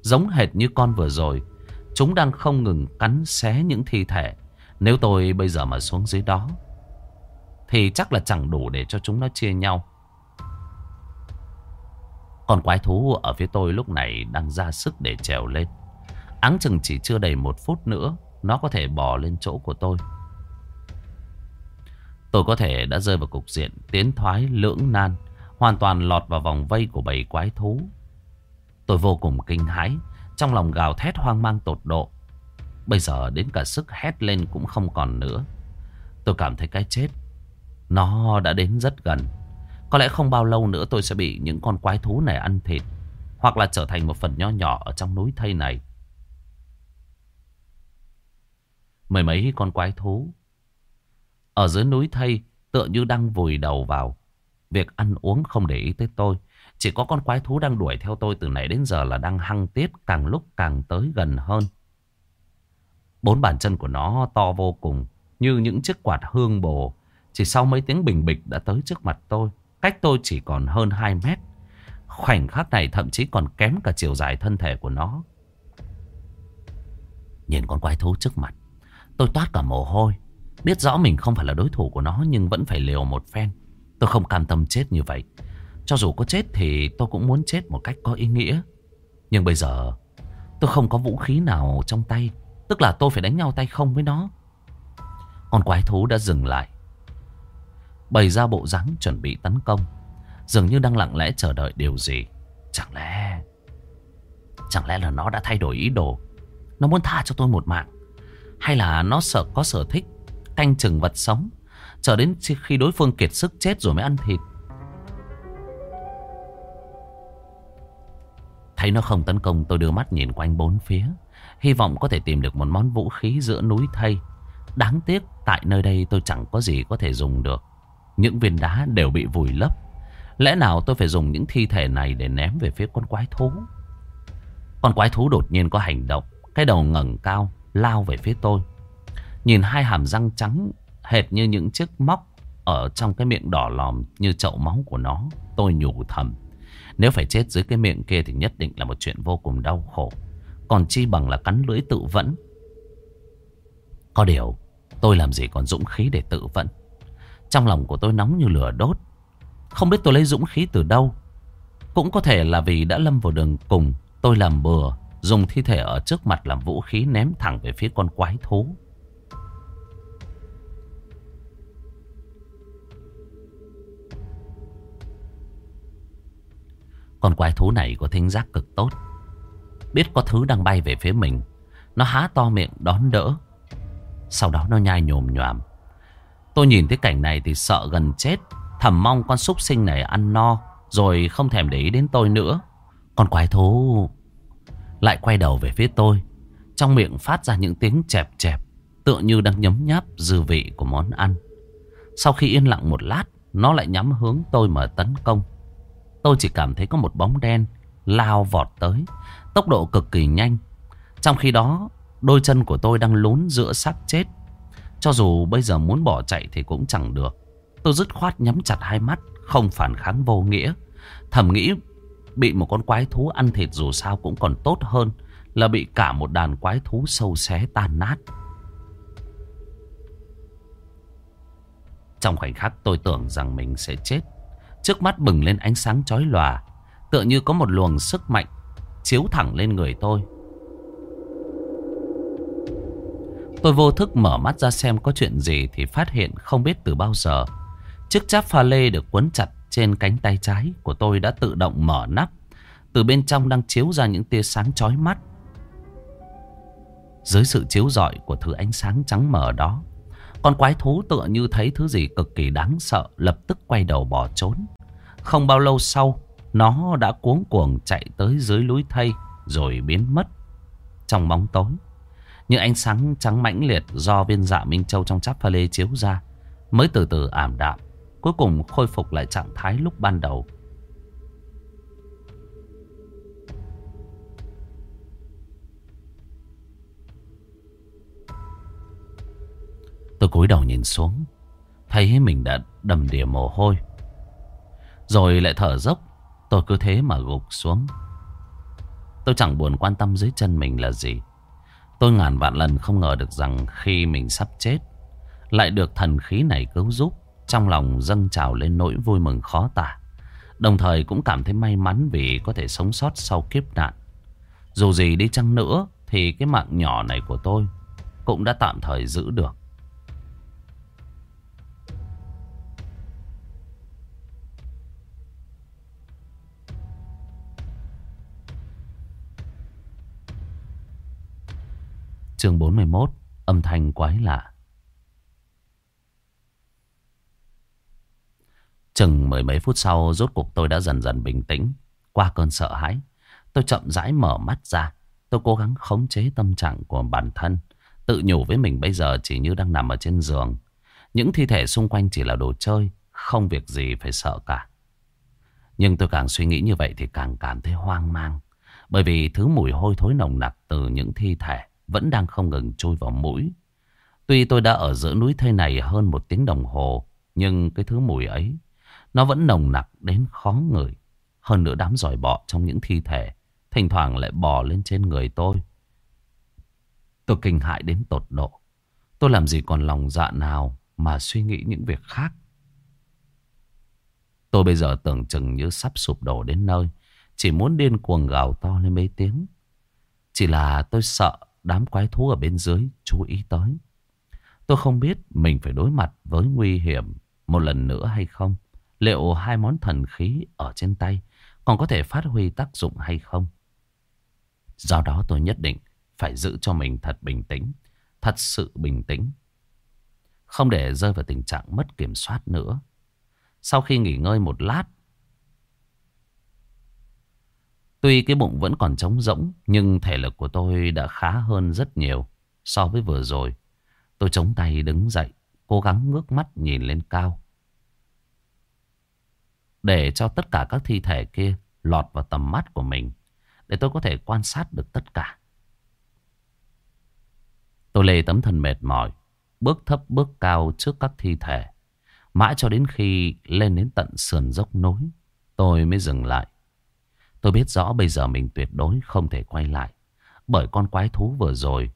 Giống hệt như con vừa rồi, chúng đang không ngừng cắn xé những thi thể. Nếu tôi bây giờ mà xuống dưới đó, thì chắc là chẳng đủ để cho chúng nó chia nhau. Còn quái thú ở phía tôi lúc này đang ra sức để trèo lên. Áng chừng chỉ chưa đầy một phút nữa, nó có thể bò lên chỗ của tôi. Tôi có thể đã rơi vào cục diện tiến thoái lưỡng nan, hoàn toàn lọt vào vòng vây của bầy quái thú. Tôi vô cùng kinh hãi, trong lòng gào thét hoang mang tột độ. Bây giờ đến cả sức hét lên cũng không còn nữa. Tôi cảm thấy cái chết, nó đã đến rất gần. Có lẽ không bao lâu nữa tôi sẽ bị những con quái thú này ăn thịt. Hoặc là trở thành một phần nho nhỏ ở trong núi thây này. Mười mấy con quái thú. Ở dưới núi thây tựa như đang vùi đầu vào. Việc ăn uống không để ý tới tôi. Chỉ có con quái thú đang đuổi theo tôi từ nãy đến giờ là đang hăng tiết càng lúc càng tới gần hơn. Bốn bàn chân của nó to vô cùng, như những chiếc quạt hương bồ. Chỉ sau mấy tiếng bình bịch đã tới trước mặt tôi. Cách tôi chỉ còn hơn 2 mét. Khoảnh khắc này thậm chí còn kém cả chiều dài thân thể của nó. Nhìn con quái thú trước mặt. Tôi toát cả mồ hôi. Biết rõ mình không phải là đối thủ của nó nhưng vẫn phải liều một phen. Tôi không cam tâm chết như vậy. Cho dù có chết thì tôi cũng muốn chết một cách có ý nghĩa. Nhưng bây giờ, tôi không có vũ khí nào trong tay. Tức là tôi phải đánh nhau tay không với nó. Con quái thú đã dừng lại. Bày ra bộ dáng chuẩn bị tấn công. Dường như đang lặng lẽ chờ đợi điều gì. Chẳng lẽ Chẳng lẽ là nó đã thay đổi ý đồ? Nó muốn tha cho tôi một mạng? Hay là nó sợ có sở thích, Canh chừng vật sống, Chờ đến khi đối phương kiệt sức chết rồi mới ăn thịt? Thấy nó không tấn công, tôi đưa mắt nhìn quanh bốn phía. Hy vọng có thể tìm được một món vũ khí giữa núi thây. Đáng tiếc, tại nơi đây tôi chẳng có gì có thể dùng được những viên đá đều bị vùi lấp. Lẽ nào tôi phải dùng những thi thể này để ném về phía con quái thú? Con quái thú đột nhiên có hành động. Cái đầu ngẩng cao, lao về phía tôi. Nhìn hai hàm răng trắng hệt như những chiếc móc ở trong cái miệng đỏ lòm như chậu máu của nó. Tôi nhủ thầm. Nếu phải chết dưới cái miệng kia thì nhất định là một chuyện vô cùng đau khổ. Còn chi bằng là cắn lưỡi tự vẫn. Có điều, tôi làm gì còn dũng khí để tự vẫn. Trong lòng của tôi nóng như lửa đốt. Không biết tôi lấy dũng khí từ đâu. Cũng có thể là vì đã lâm vào đường cùng, Tôi làm bừa, Dùng thi thể ở trước mặt làm vũ khí ném thẳng về phía con quái thú. Con quái thú này có thính giác cực tốt. Biết có thứ đang bay về phía mình. Nó há to miệng đón đỡ. Sau đó nó nhai nhồm nhòm. Tôi nhìn thấy cảnh này thì sợ gần chết. Thầm mong con súc sinh này ăn no. Rồi không thèm để ý đến tôi nữa. Con quái thú lại quay đầu về phía tôi. Trong miệng phát ra những tiếng chẹp chẹp. Tựa như đang nhấm nháp dư vị của món ăn. Sau khi yên lặng một lát. Nó lại nhắm hướng tôi mà tấn công. Tôi chỉ cảm thấy có một bóng đen lao vọt tới. Tốc độ cực kỳ nhanh. Trong khi đó, đôi chân của tôi đang lún giữa xác chết. Cho dù bây giờ muốn bỏ chạy thì cũng chẳng được. Tôi dứt khoát nhắm chặt hai mắt, không phản kháng vô nghĩa. Thầm nghĩ bị một con quái thú ăn thịt dù sao cũng còn tốt hơn là bị cả một đàn quái thú sâu xé tan nát. Trong khoảnh khắc tôi tưởng rằng mình sẽ chết. Trước mắt bừng lên ánh sáng chói lòa. Tựa như có một luồng sức mạnh chiếu thẳng lên người tôi. Tôi vô thức mở mắt ra xem có chuyện gì thì phát hiện không biết từ bao giờ. Chiếc cháp pha lê được quấn chặt trên cánh tay trái của tôi đã tự động mở nắp. Từ bên trong đang chiếu ra những tia sáng chói mắt. Dưới sự chiếu rọi của thứ ánh sáng trắng mờ đó, con quái thú tựa như thấy thứ gì cực kỳ đáng sợ lập tức quay đầu bỏ trốn. Không bao lâu sau, nó đã cuống cuồng chạy tới dưới lối thây rồi biến mất trong bóng tối. Những ánh sáng trắng mãnh liệt do viên dạ Minh Châu trong cháp pha lê chiếu ra mới từ từ ảm đạm, cuối cùng khôi phục lại trạng thái lúc ban đầu. Tôi cúi đầu nhìn xuống, thấy mình đã đầm đìa mồ hôi. Rồi lại thở dốc, tôi cứ thế mà gục xuống. Tôi chẳng buồn quan tâm dưới chân mình là gì. Tôi ngàn vạn lần không ngờ được rằng khi mình sắp chết, lại được thần khí này cứu giúp. Trong lòng dâng trào lên nỗi vui mừng khó tả. Đồng thời cũng cảm thấy may mắn vì có thể sống sót sau kiếp nạn. Dù gì đi chăng nữa thì cái mạng nhỏ này của tôi cũng đã tạm thời giữ được. Chương 41 Âm thanh quái lạ. Chừng mười mấy phút sau, Rốt cuộc tôi đã dần dần bình tĩnh. Qua cơn sợ hãi, Tôi chậm rãi mở mắt ra. Tôi cố gắng khống chế tâm trạng của bản thân, Tự nhủ với mình bây giờ chỉ như đang nằm ở trên giường. Những thi thể xung quanh chỉ là đồ chơi, Không việc gì phải sợ cả. Nhưng tôi càng suy nghĩ như vậy thì càng cảm thấy hoang mang, Bởi vì thứ mùi hôi thối nồng nặc từ những thi thể vẫn đang không ngừng trôi vào mũi. Tuy tôi đã ở giữa núi thây này hơn một tiếng đồng hồ, nhưng cái thứ mùi ấy, nó vẫn nồng nặc đến khó ngửi. Hơn nữa đám giỏi bọ trong những thi thể, thỉnh thoảng lại bò lên trên người tôi. Tôi kinh hại đến tột độ. Tôi làm gì còn lòng dạ nào mà suy nghĩ những việc khác. Tôi bây giờ tưởng chừng như sắp sụp đổ đến nơi. Chỉ muốn điên cuồng gào to lên mấy tiếng. Chỉ là tôi sợ đám quái thú ở bên dưới chú ý tới. Tôi không biết mình phải đối mặt với nguy hiểm một lần nữa hay không. Liệu hai món thần khí ở trên tay còn có thể phát huy tác dụng hay không? Do đó tôi nhất định phải giữ cho mình thật bình tĩnh, thật sự bình tĩnh. Không để rơi vào tình trạng mất kiểm soát nữa. Sau khi nghỉ ngơi một lát, Tuy cái bụng vẫn còn trống rỗng, Nhưng thể lực của tôi đã khá hơn rất nhiều So với vừa rồi. Tôi chống tay đứng dậy, Cố gắng ngước mắt nhìn lên cao. Để cho tất cả các thi thể kia Lọt vào tầm mắt của mình, Để tôi có thể quan sát được tất cả. Tôi lê tấm thân mệt mỏi, Bước thấp bước cao trước các thi thể. Mãi cho đến khi lên đến tận sườn dốc núi Tôi mới dừng lại. Tôi biết rõ bây giờ mình tuyệt đối không thể quay lại. Bởi con quái thú vừa rồi,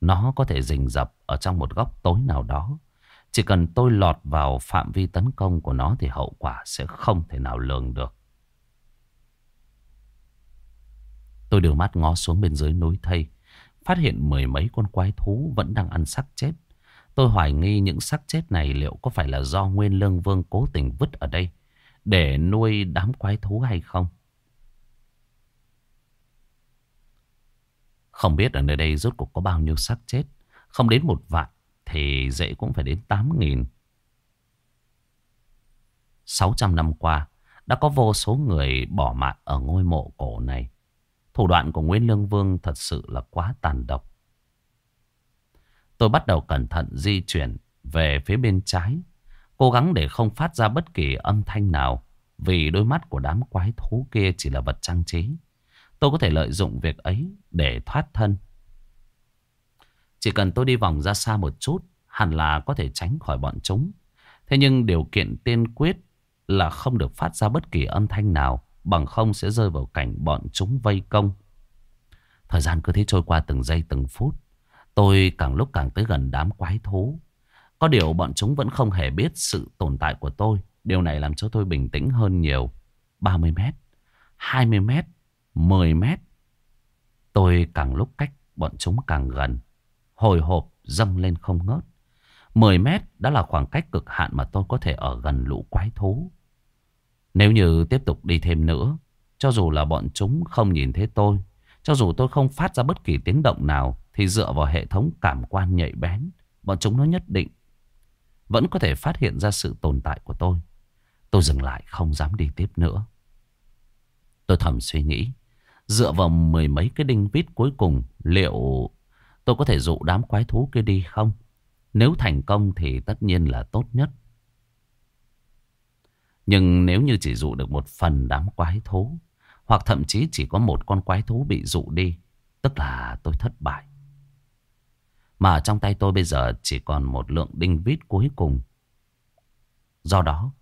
nó có thể rình rập ở trong một góc tối nào đó. Chỉ cần tôi lọt vào phạm vi tấn công của nó thì hậu quả sẽ không thể nào lường được. Tôi đưa mắt ngó xuống bên dưới núi thây. Phát hiện mười mấy con quái thú vẫn đang ăn xác chết. Tôi hoài nghi những xác chết này liệu có phải là do Nguyên Lương Vương cố tình vứt ở đây để nuôi đám quái thú hay không? Không biết ở nơi đây rốt cuộc có bao nhiêu xác chết. Không đến một vạn, thì dễ cũng phải đến tám nghìn. Sáu trăm năm qua, đã có vô số người bỏ mạng ở ngôi mộ cổ này. Thủ đoạn của Nguyễn Lương Vương thật sự là quá tàn độc. Tôi bắt đầu cẩn thận di chuyển về phía bên trái. Cố gắng để không phát ra bất kỳ âm thanh nào. Vì đôi mắt của đám quái thú kia chỉ là vật trang trí. Tôi có thể lợi dụng việc ấy để thoát thân. Chỉ cần tôi đi vòng ra xa một chút, hẳn là có thể tránh khỏi bọn chúng. Thế nhưng điều kiện tiên quyết là không được phát ra bất kỳ âm thanh nào, bằng không sẽ rơi vào cảnh bọn chúng vây công. Thời gian cứ thế trôi qua từng giây từng phút. Tôi càng lúc càng tới gần đám quái thú. Có điều bọn chúng vẫn không hề biết sự tồn tại của tôi. Điều này làm cho tôi bình tĩnh hơn nhiều. 30 mét, 20 mét, 10 mét. Tôi càng lúc cách bọn chúng càng gần. Hồi hộp dâng lên không ngớt. 10 mét đã là khoảng cách cực hạn mà tôi có thể ở gần lũ quái thú. Nếu như tiếp tục đi thêm nữa, cho dù là bọn chúng không nhìn thấy tôi, cho dù tôi không phát ra bất kỳ tiếng động nào, thì dựa vào hệ thống cảm quan nhạy bén, bọn chúng nó nhất định vẫn có thể phát hiện ra sự tồn tại của tôi. Tôi dừng lại không dám đi tiếp nữa. Tôi thầm suy nghĩ, dựa vào mười mấy cái đinh vít cuối cùng, liệu tôi có thể dụ đám quái thú kia đi không? Nếu thành công thì tất nhiên là tốt nhất. Nhưng nếu như chỉ dụ được một phần đám quái thú, hoặc thậm chí chỉ có một con quái thú bị dụ đi, tức là tôi thất bại. Mà trong tay tôi bây giờ chỉ còn một lượng đinh vít cuối cùng. Do đó,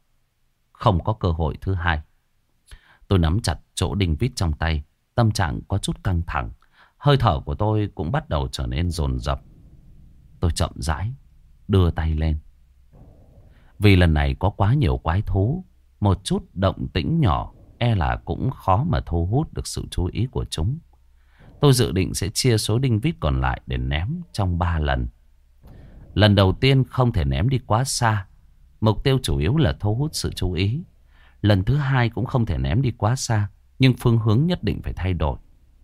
không có cơ hội thứ hai. Tôi nắm chặt chỗ đinh vít trong tay, tâm trạng có chút căng thẳng. Hơi thở của tôi cũng bắt đầu trở nên dồn dập. Tôi chậm rãi, đưa tay lên. Vì lần này có quá nhiều quái thú, một chút động tĩnh nhỏ e là cũng khó mà thu hút được sự chú ý của chúng. Tôi dự định sẽ chia số đinh vít còn lại để ném trong 3 lần. Lần đầu tiên không thể ném đi quá xa. Mục tiêu chủ yếu là thu hút sự chú ý. Lần thứ hai cũng không thể ném đi quá xa. Nhưng phương hướng nhất định phải thay đổi.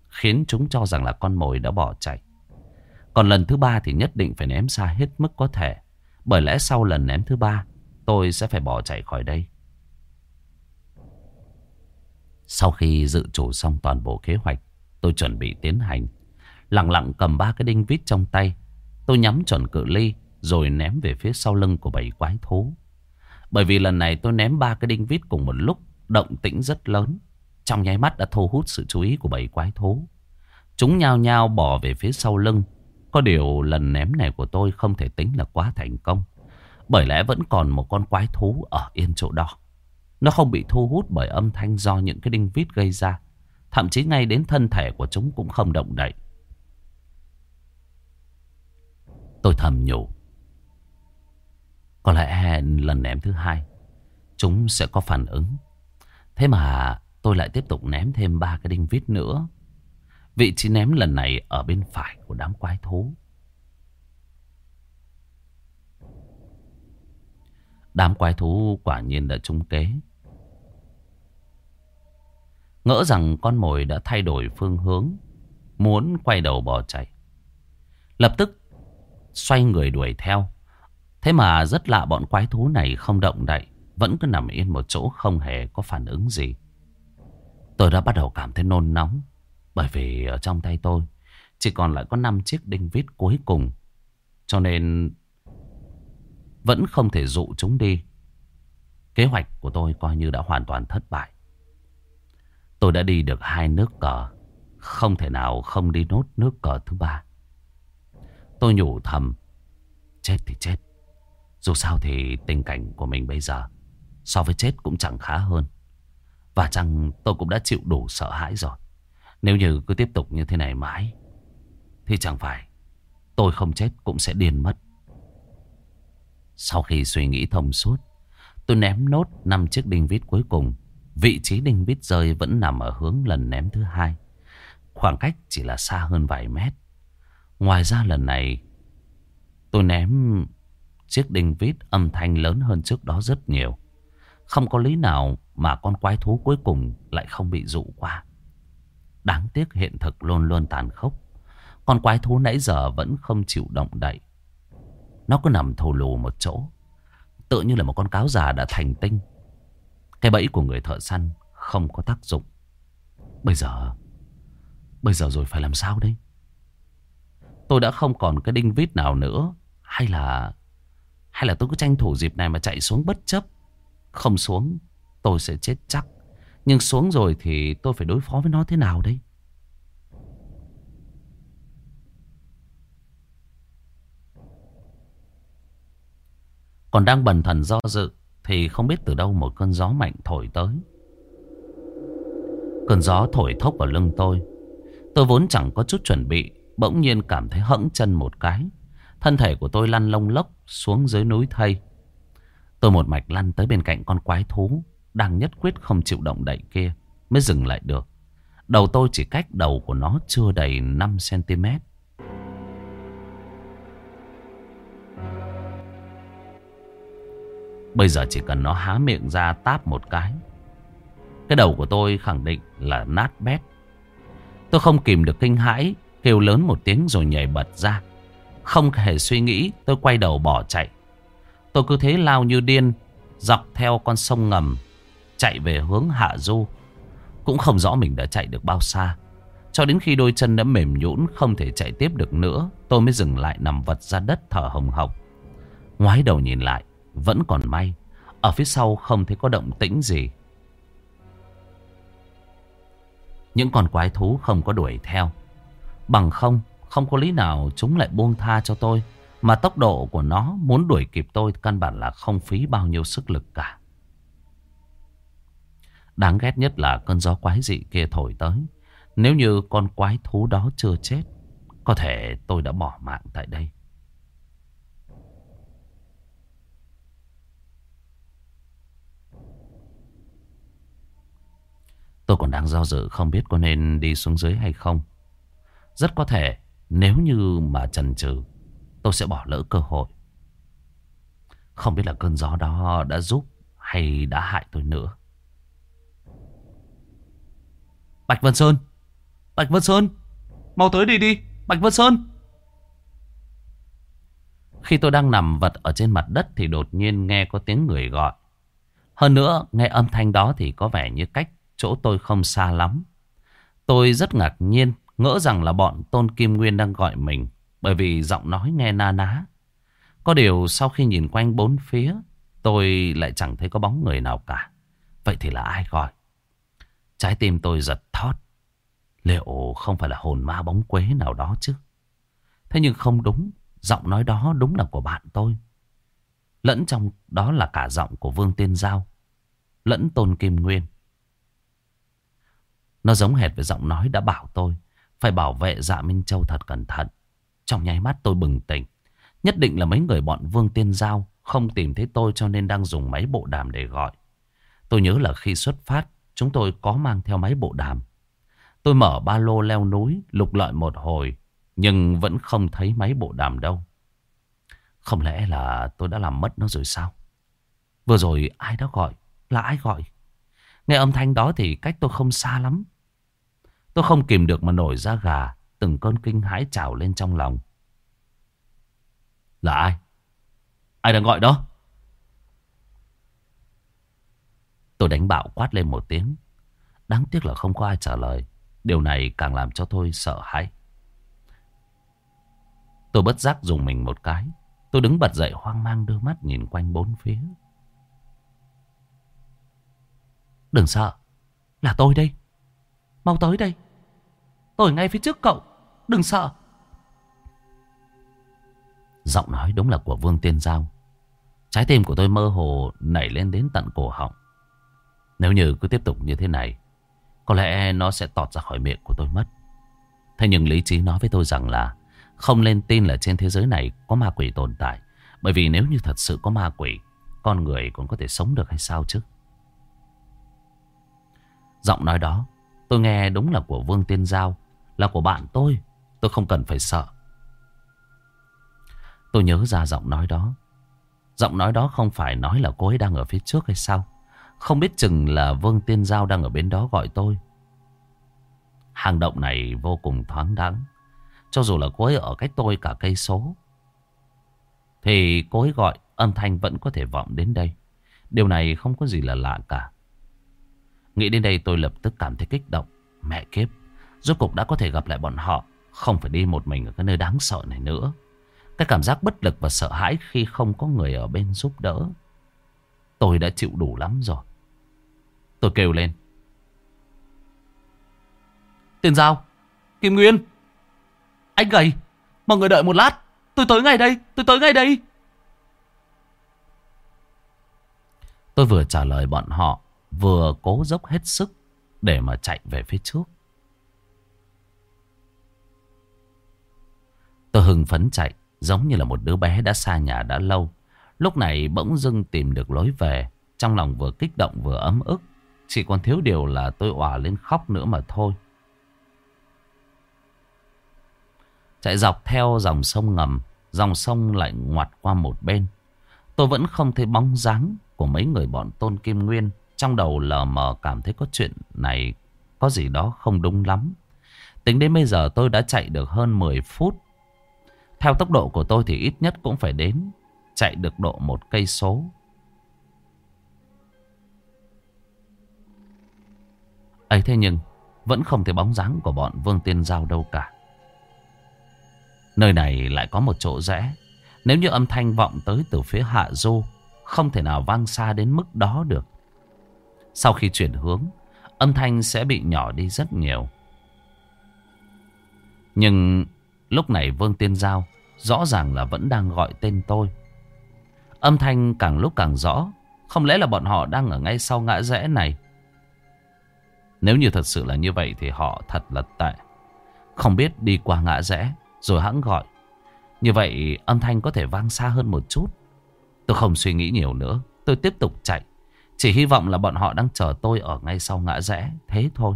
Khiến chúng cho rằng là con mồi đã bỏ chạy. Còn lần thứ ba thì nhất định phải ném xa hết mức có thể. Bởi lẽ sau lần ném thứ ba, tôi sẽ phải bỏ chạy khỏi đây. Sau khi dự chủ xong toàn bộ kế hoạch, tôi chuẩn bị tiến hành. Lặng lặng cầm ba cái đinh vít trong tay. Tôi nhắm chuẩn cự ly rồi ném về phía sau lưng của bảy quái thú. Bởi vì lần này tôi ném ba cái đinh vít cùng một lúc, động tĩnh rất lớn. Trong nháy mắt đã thu hút sự chú ý của bảy quái thú. Chúng nhao nhao bỏ về phía sau lưng. Có điều lần ném này của tôi không thể tính là quá thành công. Bởi lẽ vẫn còn một con quái thú ở yên chỗ đó. Nó không bị thu hút bởi âm thanh do những cái đinh vít gây ra. Thậm chí ngay đến thân thể của chúng cũng không động đậy. Tôi thầm nhủ. Có lẽ lần ném thứ hai, chúng sẽ có phản ứng. Thế mà tôi lại tiếp tục ném thêm ba cái đinh vít nữa. Vị trí ném lần này ở bên phải của đám quái thú. Đám quái thú quả nhiên đã trúng kế. Ngỡ rằng con mồi đã thay đổi phương hướng. Muốn quay đầu bỏ chạy. Lập tức, xoay người đuổi theo. Thế mà rất lạ bọn quái thú này không động đậy. Vẫn cứ nằm yên một chỗ không hề có phản ứng gì. Tôi đã bắt đầu cảm thấy nôn nóng. Bởi vì ở trong tay tôi chỉ còn lại có 5 chiếc đinh vít cuối cùng. Cho nên vẫn không thể dụ chúng đi. Kế hoạch của tôi coi như đã hoàn toàn thất bại. Tôi đã đi được hai nước cờ. Không thể nào không đi nốt nước cờ thứ ba. Tôi nhủ thầm. Chết thì chết. Dù sao thì tình cảnh của mình bây giờ so với chết cũng chẳng khá hơn. Và chăng tôi cũng đã chịu đủ sợ hãi rồi. Nếu như cứ tiếp tục như thế này mãi thì chẳng phải tôi không chết cũng sẽ điên mất. Sau khi suy nghĩ thông suốt, tôi ném nốt 5 chiếc đinh vít cuối cùng Vị trí đinh vít rơi vẫn nằm ở hướng lần ném thứ hai. Khoảng cách chỉ là xa hơn vài mét. Ngoài ra lần này tôi ném chiếc đinh vít âm thanh lớn hơn trước đó rất nhiều. Không có lý nào mà con quái thú cuối cùng lại không bị dụ qua. Đáng tiếc hiện thực luôn luôn tàn khốc. Con quái thú nãy giờ vẫn không chịu động đậy. Nó cứ nằm thù lù một chỗ. Tự như là một con cáo già đã thành tinh. Cái bẫy của người thợ săn không có tác dụng. Bây giờ, bây giờ rồi phải làm sao đây? Tôi đã không còn cái đinh vít nào nữa. Hay là, hay là tôi cứ tranh thủ dịp này mà chạy xuống bất chấp. Không xuống, tôi sẽ chết chắc. Nhưng xuống rồi thì tôi phải đối phó với nó thế nào đây? Còn đang bần thần do dự thì không biết từ đâu một cơn gió mạnh thổi tới. Cơn gió thổi thốc vào lưng tôi. Tôi vốn chẳng có chút chuẩn bị, Bỗng nhiên cảm thấy hẫng chân một cái. Thân thể của tôi lăn lông lốc xuống dưới núi thây. Tôi một mạch lăn tới bên cạnh con quái thú đang nhất quyết không chịu động đậy kia mới dừng lại được. Đầu tôi chỉ cách đầu của nó chưa đầy 5cm. Bây giờ chỉ cần nó há miệng ra táp một cái. Cái đầu của tôi khẳng định là nát bét. Tôi không kìm được kinh hãi, kêu lớn một tiếng rồi nhảy bật ra. Không hề suy nghĩ, tôi quay đầu bỏ chạy. Tôi cứ thế lao như điên, dọc theo con sông ngầm chạy về hướng Hạ Du. Cũng không rõ mình đã chạy được bao xa. Cho đến khi đôi chân đã mềm nhũn không thể chạy tiếp được nữa, tôi mới dừng lại nằm vật ra đất thở hồng hộc. Ngoái đầu nhìn lại, vẫn còn may. Ở phía sau không thấy có động tĩnh gì. Những con quái thú không có đuổi theo. Bằng không, không có lý nào chúng lại buông tha cho tôi. Mà tốc độ của nó muốn đuổi kịp tôi căn bản là không phí bao nhiêu sức lực cả. Đáng ghét nhất là cơn gió quái dị kia thổi tới. Nếu như con quái thú đó chưa chết, có thể tôi đã bỏ mạng tại đây. Tôi còn đang do dự không biết có nên đi xuống dưới hay không. Rất có thể nếu như mà chần chừ tôi sẽ bỏ lỡ cơ hội. Không biết là cơn gió đó đã giúp hay đã hại tôi nữa. Bạch Vân Sơn! Bạch Vân Sơn! Mau tới đi đi! Bạch Vân Sơn! Khi tôi đang nằm vật ở trên mặt đất thì đột nhiên nghe có tiếng người gọi. Hơn nữa, nghe âm thanh đó thì có vẻ như cách chỗ tôi không xa lắm. Tôi rất ngạc nhiên, ngỡ rằng là bọn Tôn Kim Nguyên đang gọi mình, bởi vì giọng nói nghe na ná. Có điều sau khi nhìn quanh bốn phía, tôi lại chẳng thấy có bóng người nào cả. Vậy thì là ai gọi? Trái tim tôi giật thót. Liệu không phải là hồn ma bóng quế nào đó chứ? Thế nhưng không đúng, giọng nói đó đúng là của bạn tôi. Lẫn trong đó là cả giọng của Vương Tiên Giao, lẫn Tôn Kim Nguyên. Nó giống hệt với giọng nói đã bảo tôi phải bảo vệ dạ Minh Châu thật cẩn thận. Trong nháy mắt tôi bừng tỉnh. Nhất định là mấy người bọn Vương Tiên Giao không tìm thấy tôi cho nên đang dùng máy bộ đàm để gọi. Tôi nhớ là khi xuất phát, chúng tôi có mang theo máy bộ đàm. Tôi mở ba lô leo núi, lục lọi một hồi, nhưng vẫn không thấy máy bộ đàm đâu. Không lẽ là tôi đã làm mất nó rồi sao? Vừa rồi ai đó gọi? Là ai gọi? Nghe âm thanh đó thì cách tôi không xa lắm. Tôi không kìm được mà nổi ra gà, từng cơn kinh hãi trào lên trong lòng. Là ai? Ai đang gọi đó? Tôi đánh bạo quát lên một tiếng. Đáng tiếc là không có ai trả lời. Điều này càng làm cho tôi sợ hãi. Tôi bất giác dùng mình một cái. Tôi đứng bật dậy hoang mang đưa mắt nhìn quanh bốn phía. Đừng sợ. Là tôi đây. Mau tới đây. Tôi ngay phía trước cậu. Đừng sợ. Giọng nói đúng là của Vương Tiên Giao. Trái tim của tôi mơ hồ nảy lên đến tận cổ họng. Nếu như cứ tiếp tục như thế này, có lẽ nó sẽ tọt ra khỏi miệng của tôi mất. Thế nhưng lý trí nói với tôi rằng là không nên tin là trên thế giới này có ma quỷ tồn tại. Bởi vì nếu như thật sự có ma quỷ, con người còn có thể sống được hay sao chứ? Giọng nói đó tôi nghe đúng là của Vương Tiên Giao Là của bạn tôi Tôi không cần phải sợ Tôi nhớ ra giọng nói đó Giọng nói đó không phải nói là cô ấy đang ở phía trước hay sao không biết chừng là Vương Tiên Giao đang ở bên đó gọi tôi Hang động này vô cùng thoáng đẳng, Cho dù là cô ấy ở cách tôi cả cây số Thì cô ấy gọi âm thanh vẫn có thể vọng đến đây Điều này không có gì là lạ cả Nghĩ đến đây tôi lập tức cảm thấy kích động. Mẹ kiếp, rốt cục đã có thể gặp lại bọn họ. Không phải đi một mình ở cái nơi đáng sợ này nữa. Cái cảm giác bất lực và sợ hãi khi không có người ở bên giúp đỡ. Tôi đã chịu đủ lắm rồi. Tôi kêu lên. Tiền Giao, Kim Nguyên, anh gầy, mọi người đợi một lát. Tôi tới ngay đây, tôi tới ngay đây. Tôi vừa trả lời bọn họ vừa cố dốc hết sức để mà chạy về phía trước. Tôi hưng phấn chạy, giống như là một đứa bé đã xa nhà đã lâu. Lúc này bỗng dưng tìm được lối về, trong lòng vừa kích động vừa ấm ức. Chỉ còn thiếu điều là tôi òa lên khóc nữa mà thôi. Chạy dọc theo dòng sông ngầm, dòng sông lại ngoặt qua một bên. Tôi vẫn không thấy bóng dáng của mấy người bọn Tôn Kim Nguyên. Trong đầu lờ mờ cảm thấy có chuyện này có gì đó không đúng lắm. Tính đến bây giờ tôi đã chạy được hơn 10 phút. Theo tốc độ của tôi thì ít nhất cũng phải đến chạy được độ một cây số. Ấy thế nhưng vẫn không thấy bóng dáng của bọn Vương Tiên Giao đâu cả. Nơi này lại có một chỗ rẽ. Nếu như âm thanh vọng tới từ phía hạ du, không thể nào vang xa đến mức đó được. Sau khi chuyển hướng, âm thanh sẽ bị nhỏ đi rất nhiều. Nhưng lúc này Vương Tiên Giao rõ ràng là vẫn đang gọi tên tôi. Âm thanh càng lúc càng rõ, không lẽ là bọn họ đang ở ngay sau ngã rẽ này? Nếu như thật sự là như vậy thì họ thật là tệ. Không biết đi qua ngã rẽ rồi hãng gọi. Như vậy âm thanh có thể vang xa hơn một chút. Tôi không suy nghĩ nhiều nữa. Tôi tiếp tục chạy. Chỉ hy vọng là bọn họ đang chờ tôi ở ngay sau ngã rẽ. Thế thôi.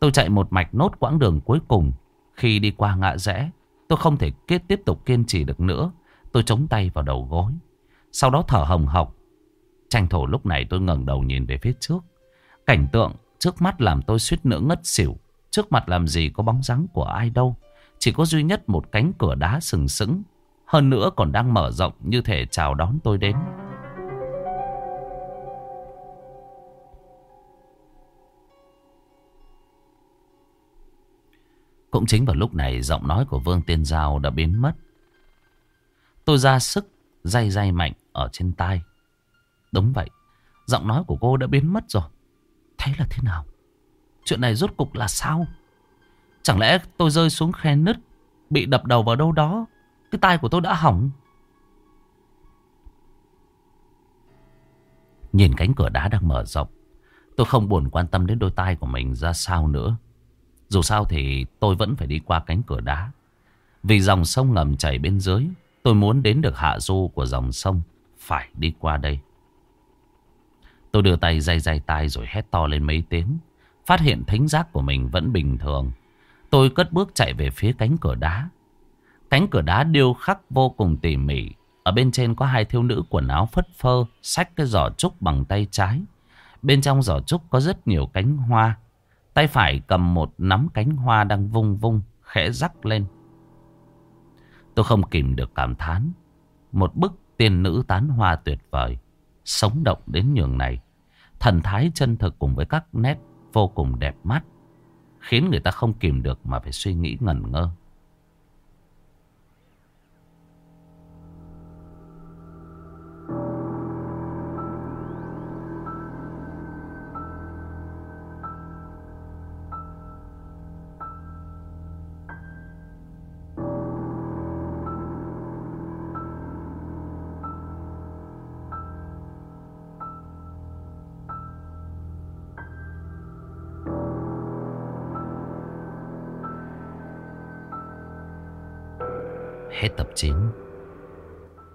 Tôi chạy một mạch nốt quãng đường cuối cùng. Khi đi qua ngã rẽ, tôi không thể kết tiếp tục kiên trì được nữa. Tôi chống tay vào đầu gối. Sau đó thở hồng hộc. Tranh thủ lúc này tôi ngẩng đầu nhìn về phía trước. Cảnh tượng trước mắt làm tôi suýt nữa ngất xỉu. Trước mặt làm gì có bóng dáng của ai đâu. Chỉ có duy nhất một cánh cửa đá sừng sững. Hơn nữa còn đang mở rộng như thể chào đón tôi đến. Cũng chính vào lúc này giọng nói của Vương Tiên Giao đã biến mất. Tôi ra sức day day mạnh ở trên tai. Đúng vậy, giọng nói của cô đã biến mất rồi. Thế là thế nào? Chuyện này rốt cục là sao? Chẳng lẽ tôi rơi xuống khe nứt, bị đập đầu vào đâu đó, cái tai của tôi đã hỏng? Nhìn cánh cửa đá đang mở rộng, tôi không buồn quan tâm đến đôi tai của mình ra sao nữa. Dù sao thì tôi vẫn phải đi qua cánh cửa đá. Vì dòng sông ngầm chảy bên dưới, tôi muốn đến được hạ du của dòng sông, phải đi qua đây. Tôi đưa tay day day tai rồi hét to lên mấy tiếng. Phát hiện thính giác của mình vẫn bình thường. Tôi cất bước chạy về phía cánh cửa đá. Cánh cửa đá điêu khắc vô cùng tỉ mỉ. Ở bên trên có hai thiếu nữ quần áo phất phơ, xách cái giỏ trúc bằng tay trái. Bên trong giỏ trúc có rất nhiều cánh hoa. Tay phải cầm một nắm cánh hoa đang vung vung, khẽ rắc lên. Tôi không kìm được cảm thán. Một bức tiên nữ tán hoa tuyệt vời, sống động đến nhường này. Thần thái chân thực cùng với các nét vô cùng đẹp mắt. Khiến người ta không kìm được mà phải suy nghĩ ngẩn ngơ. Hết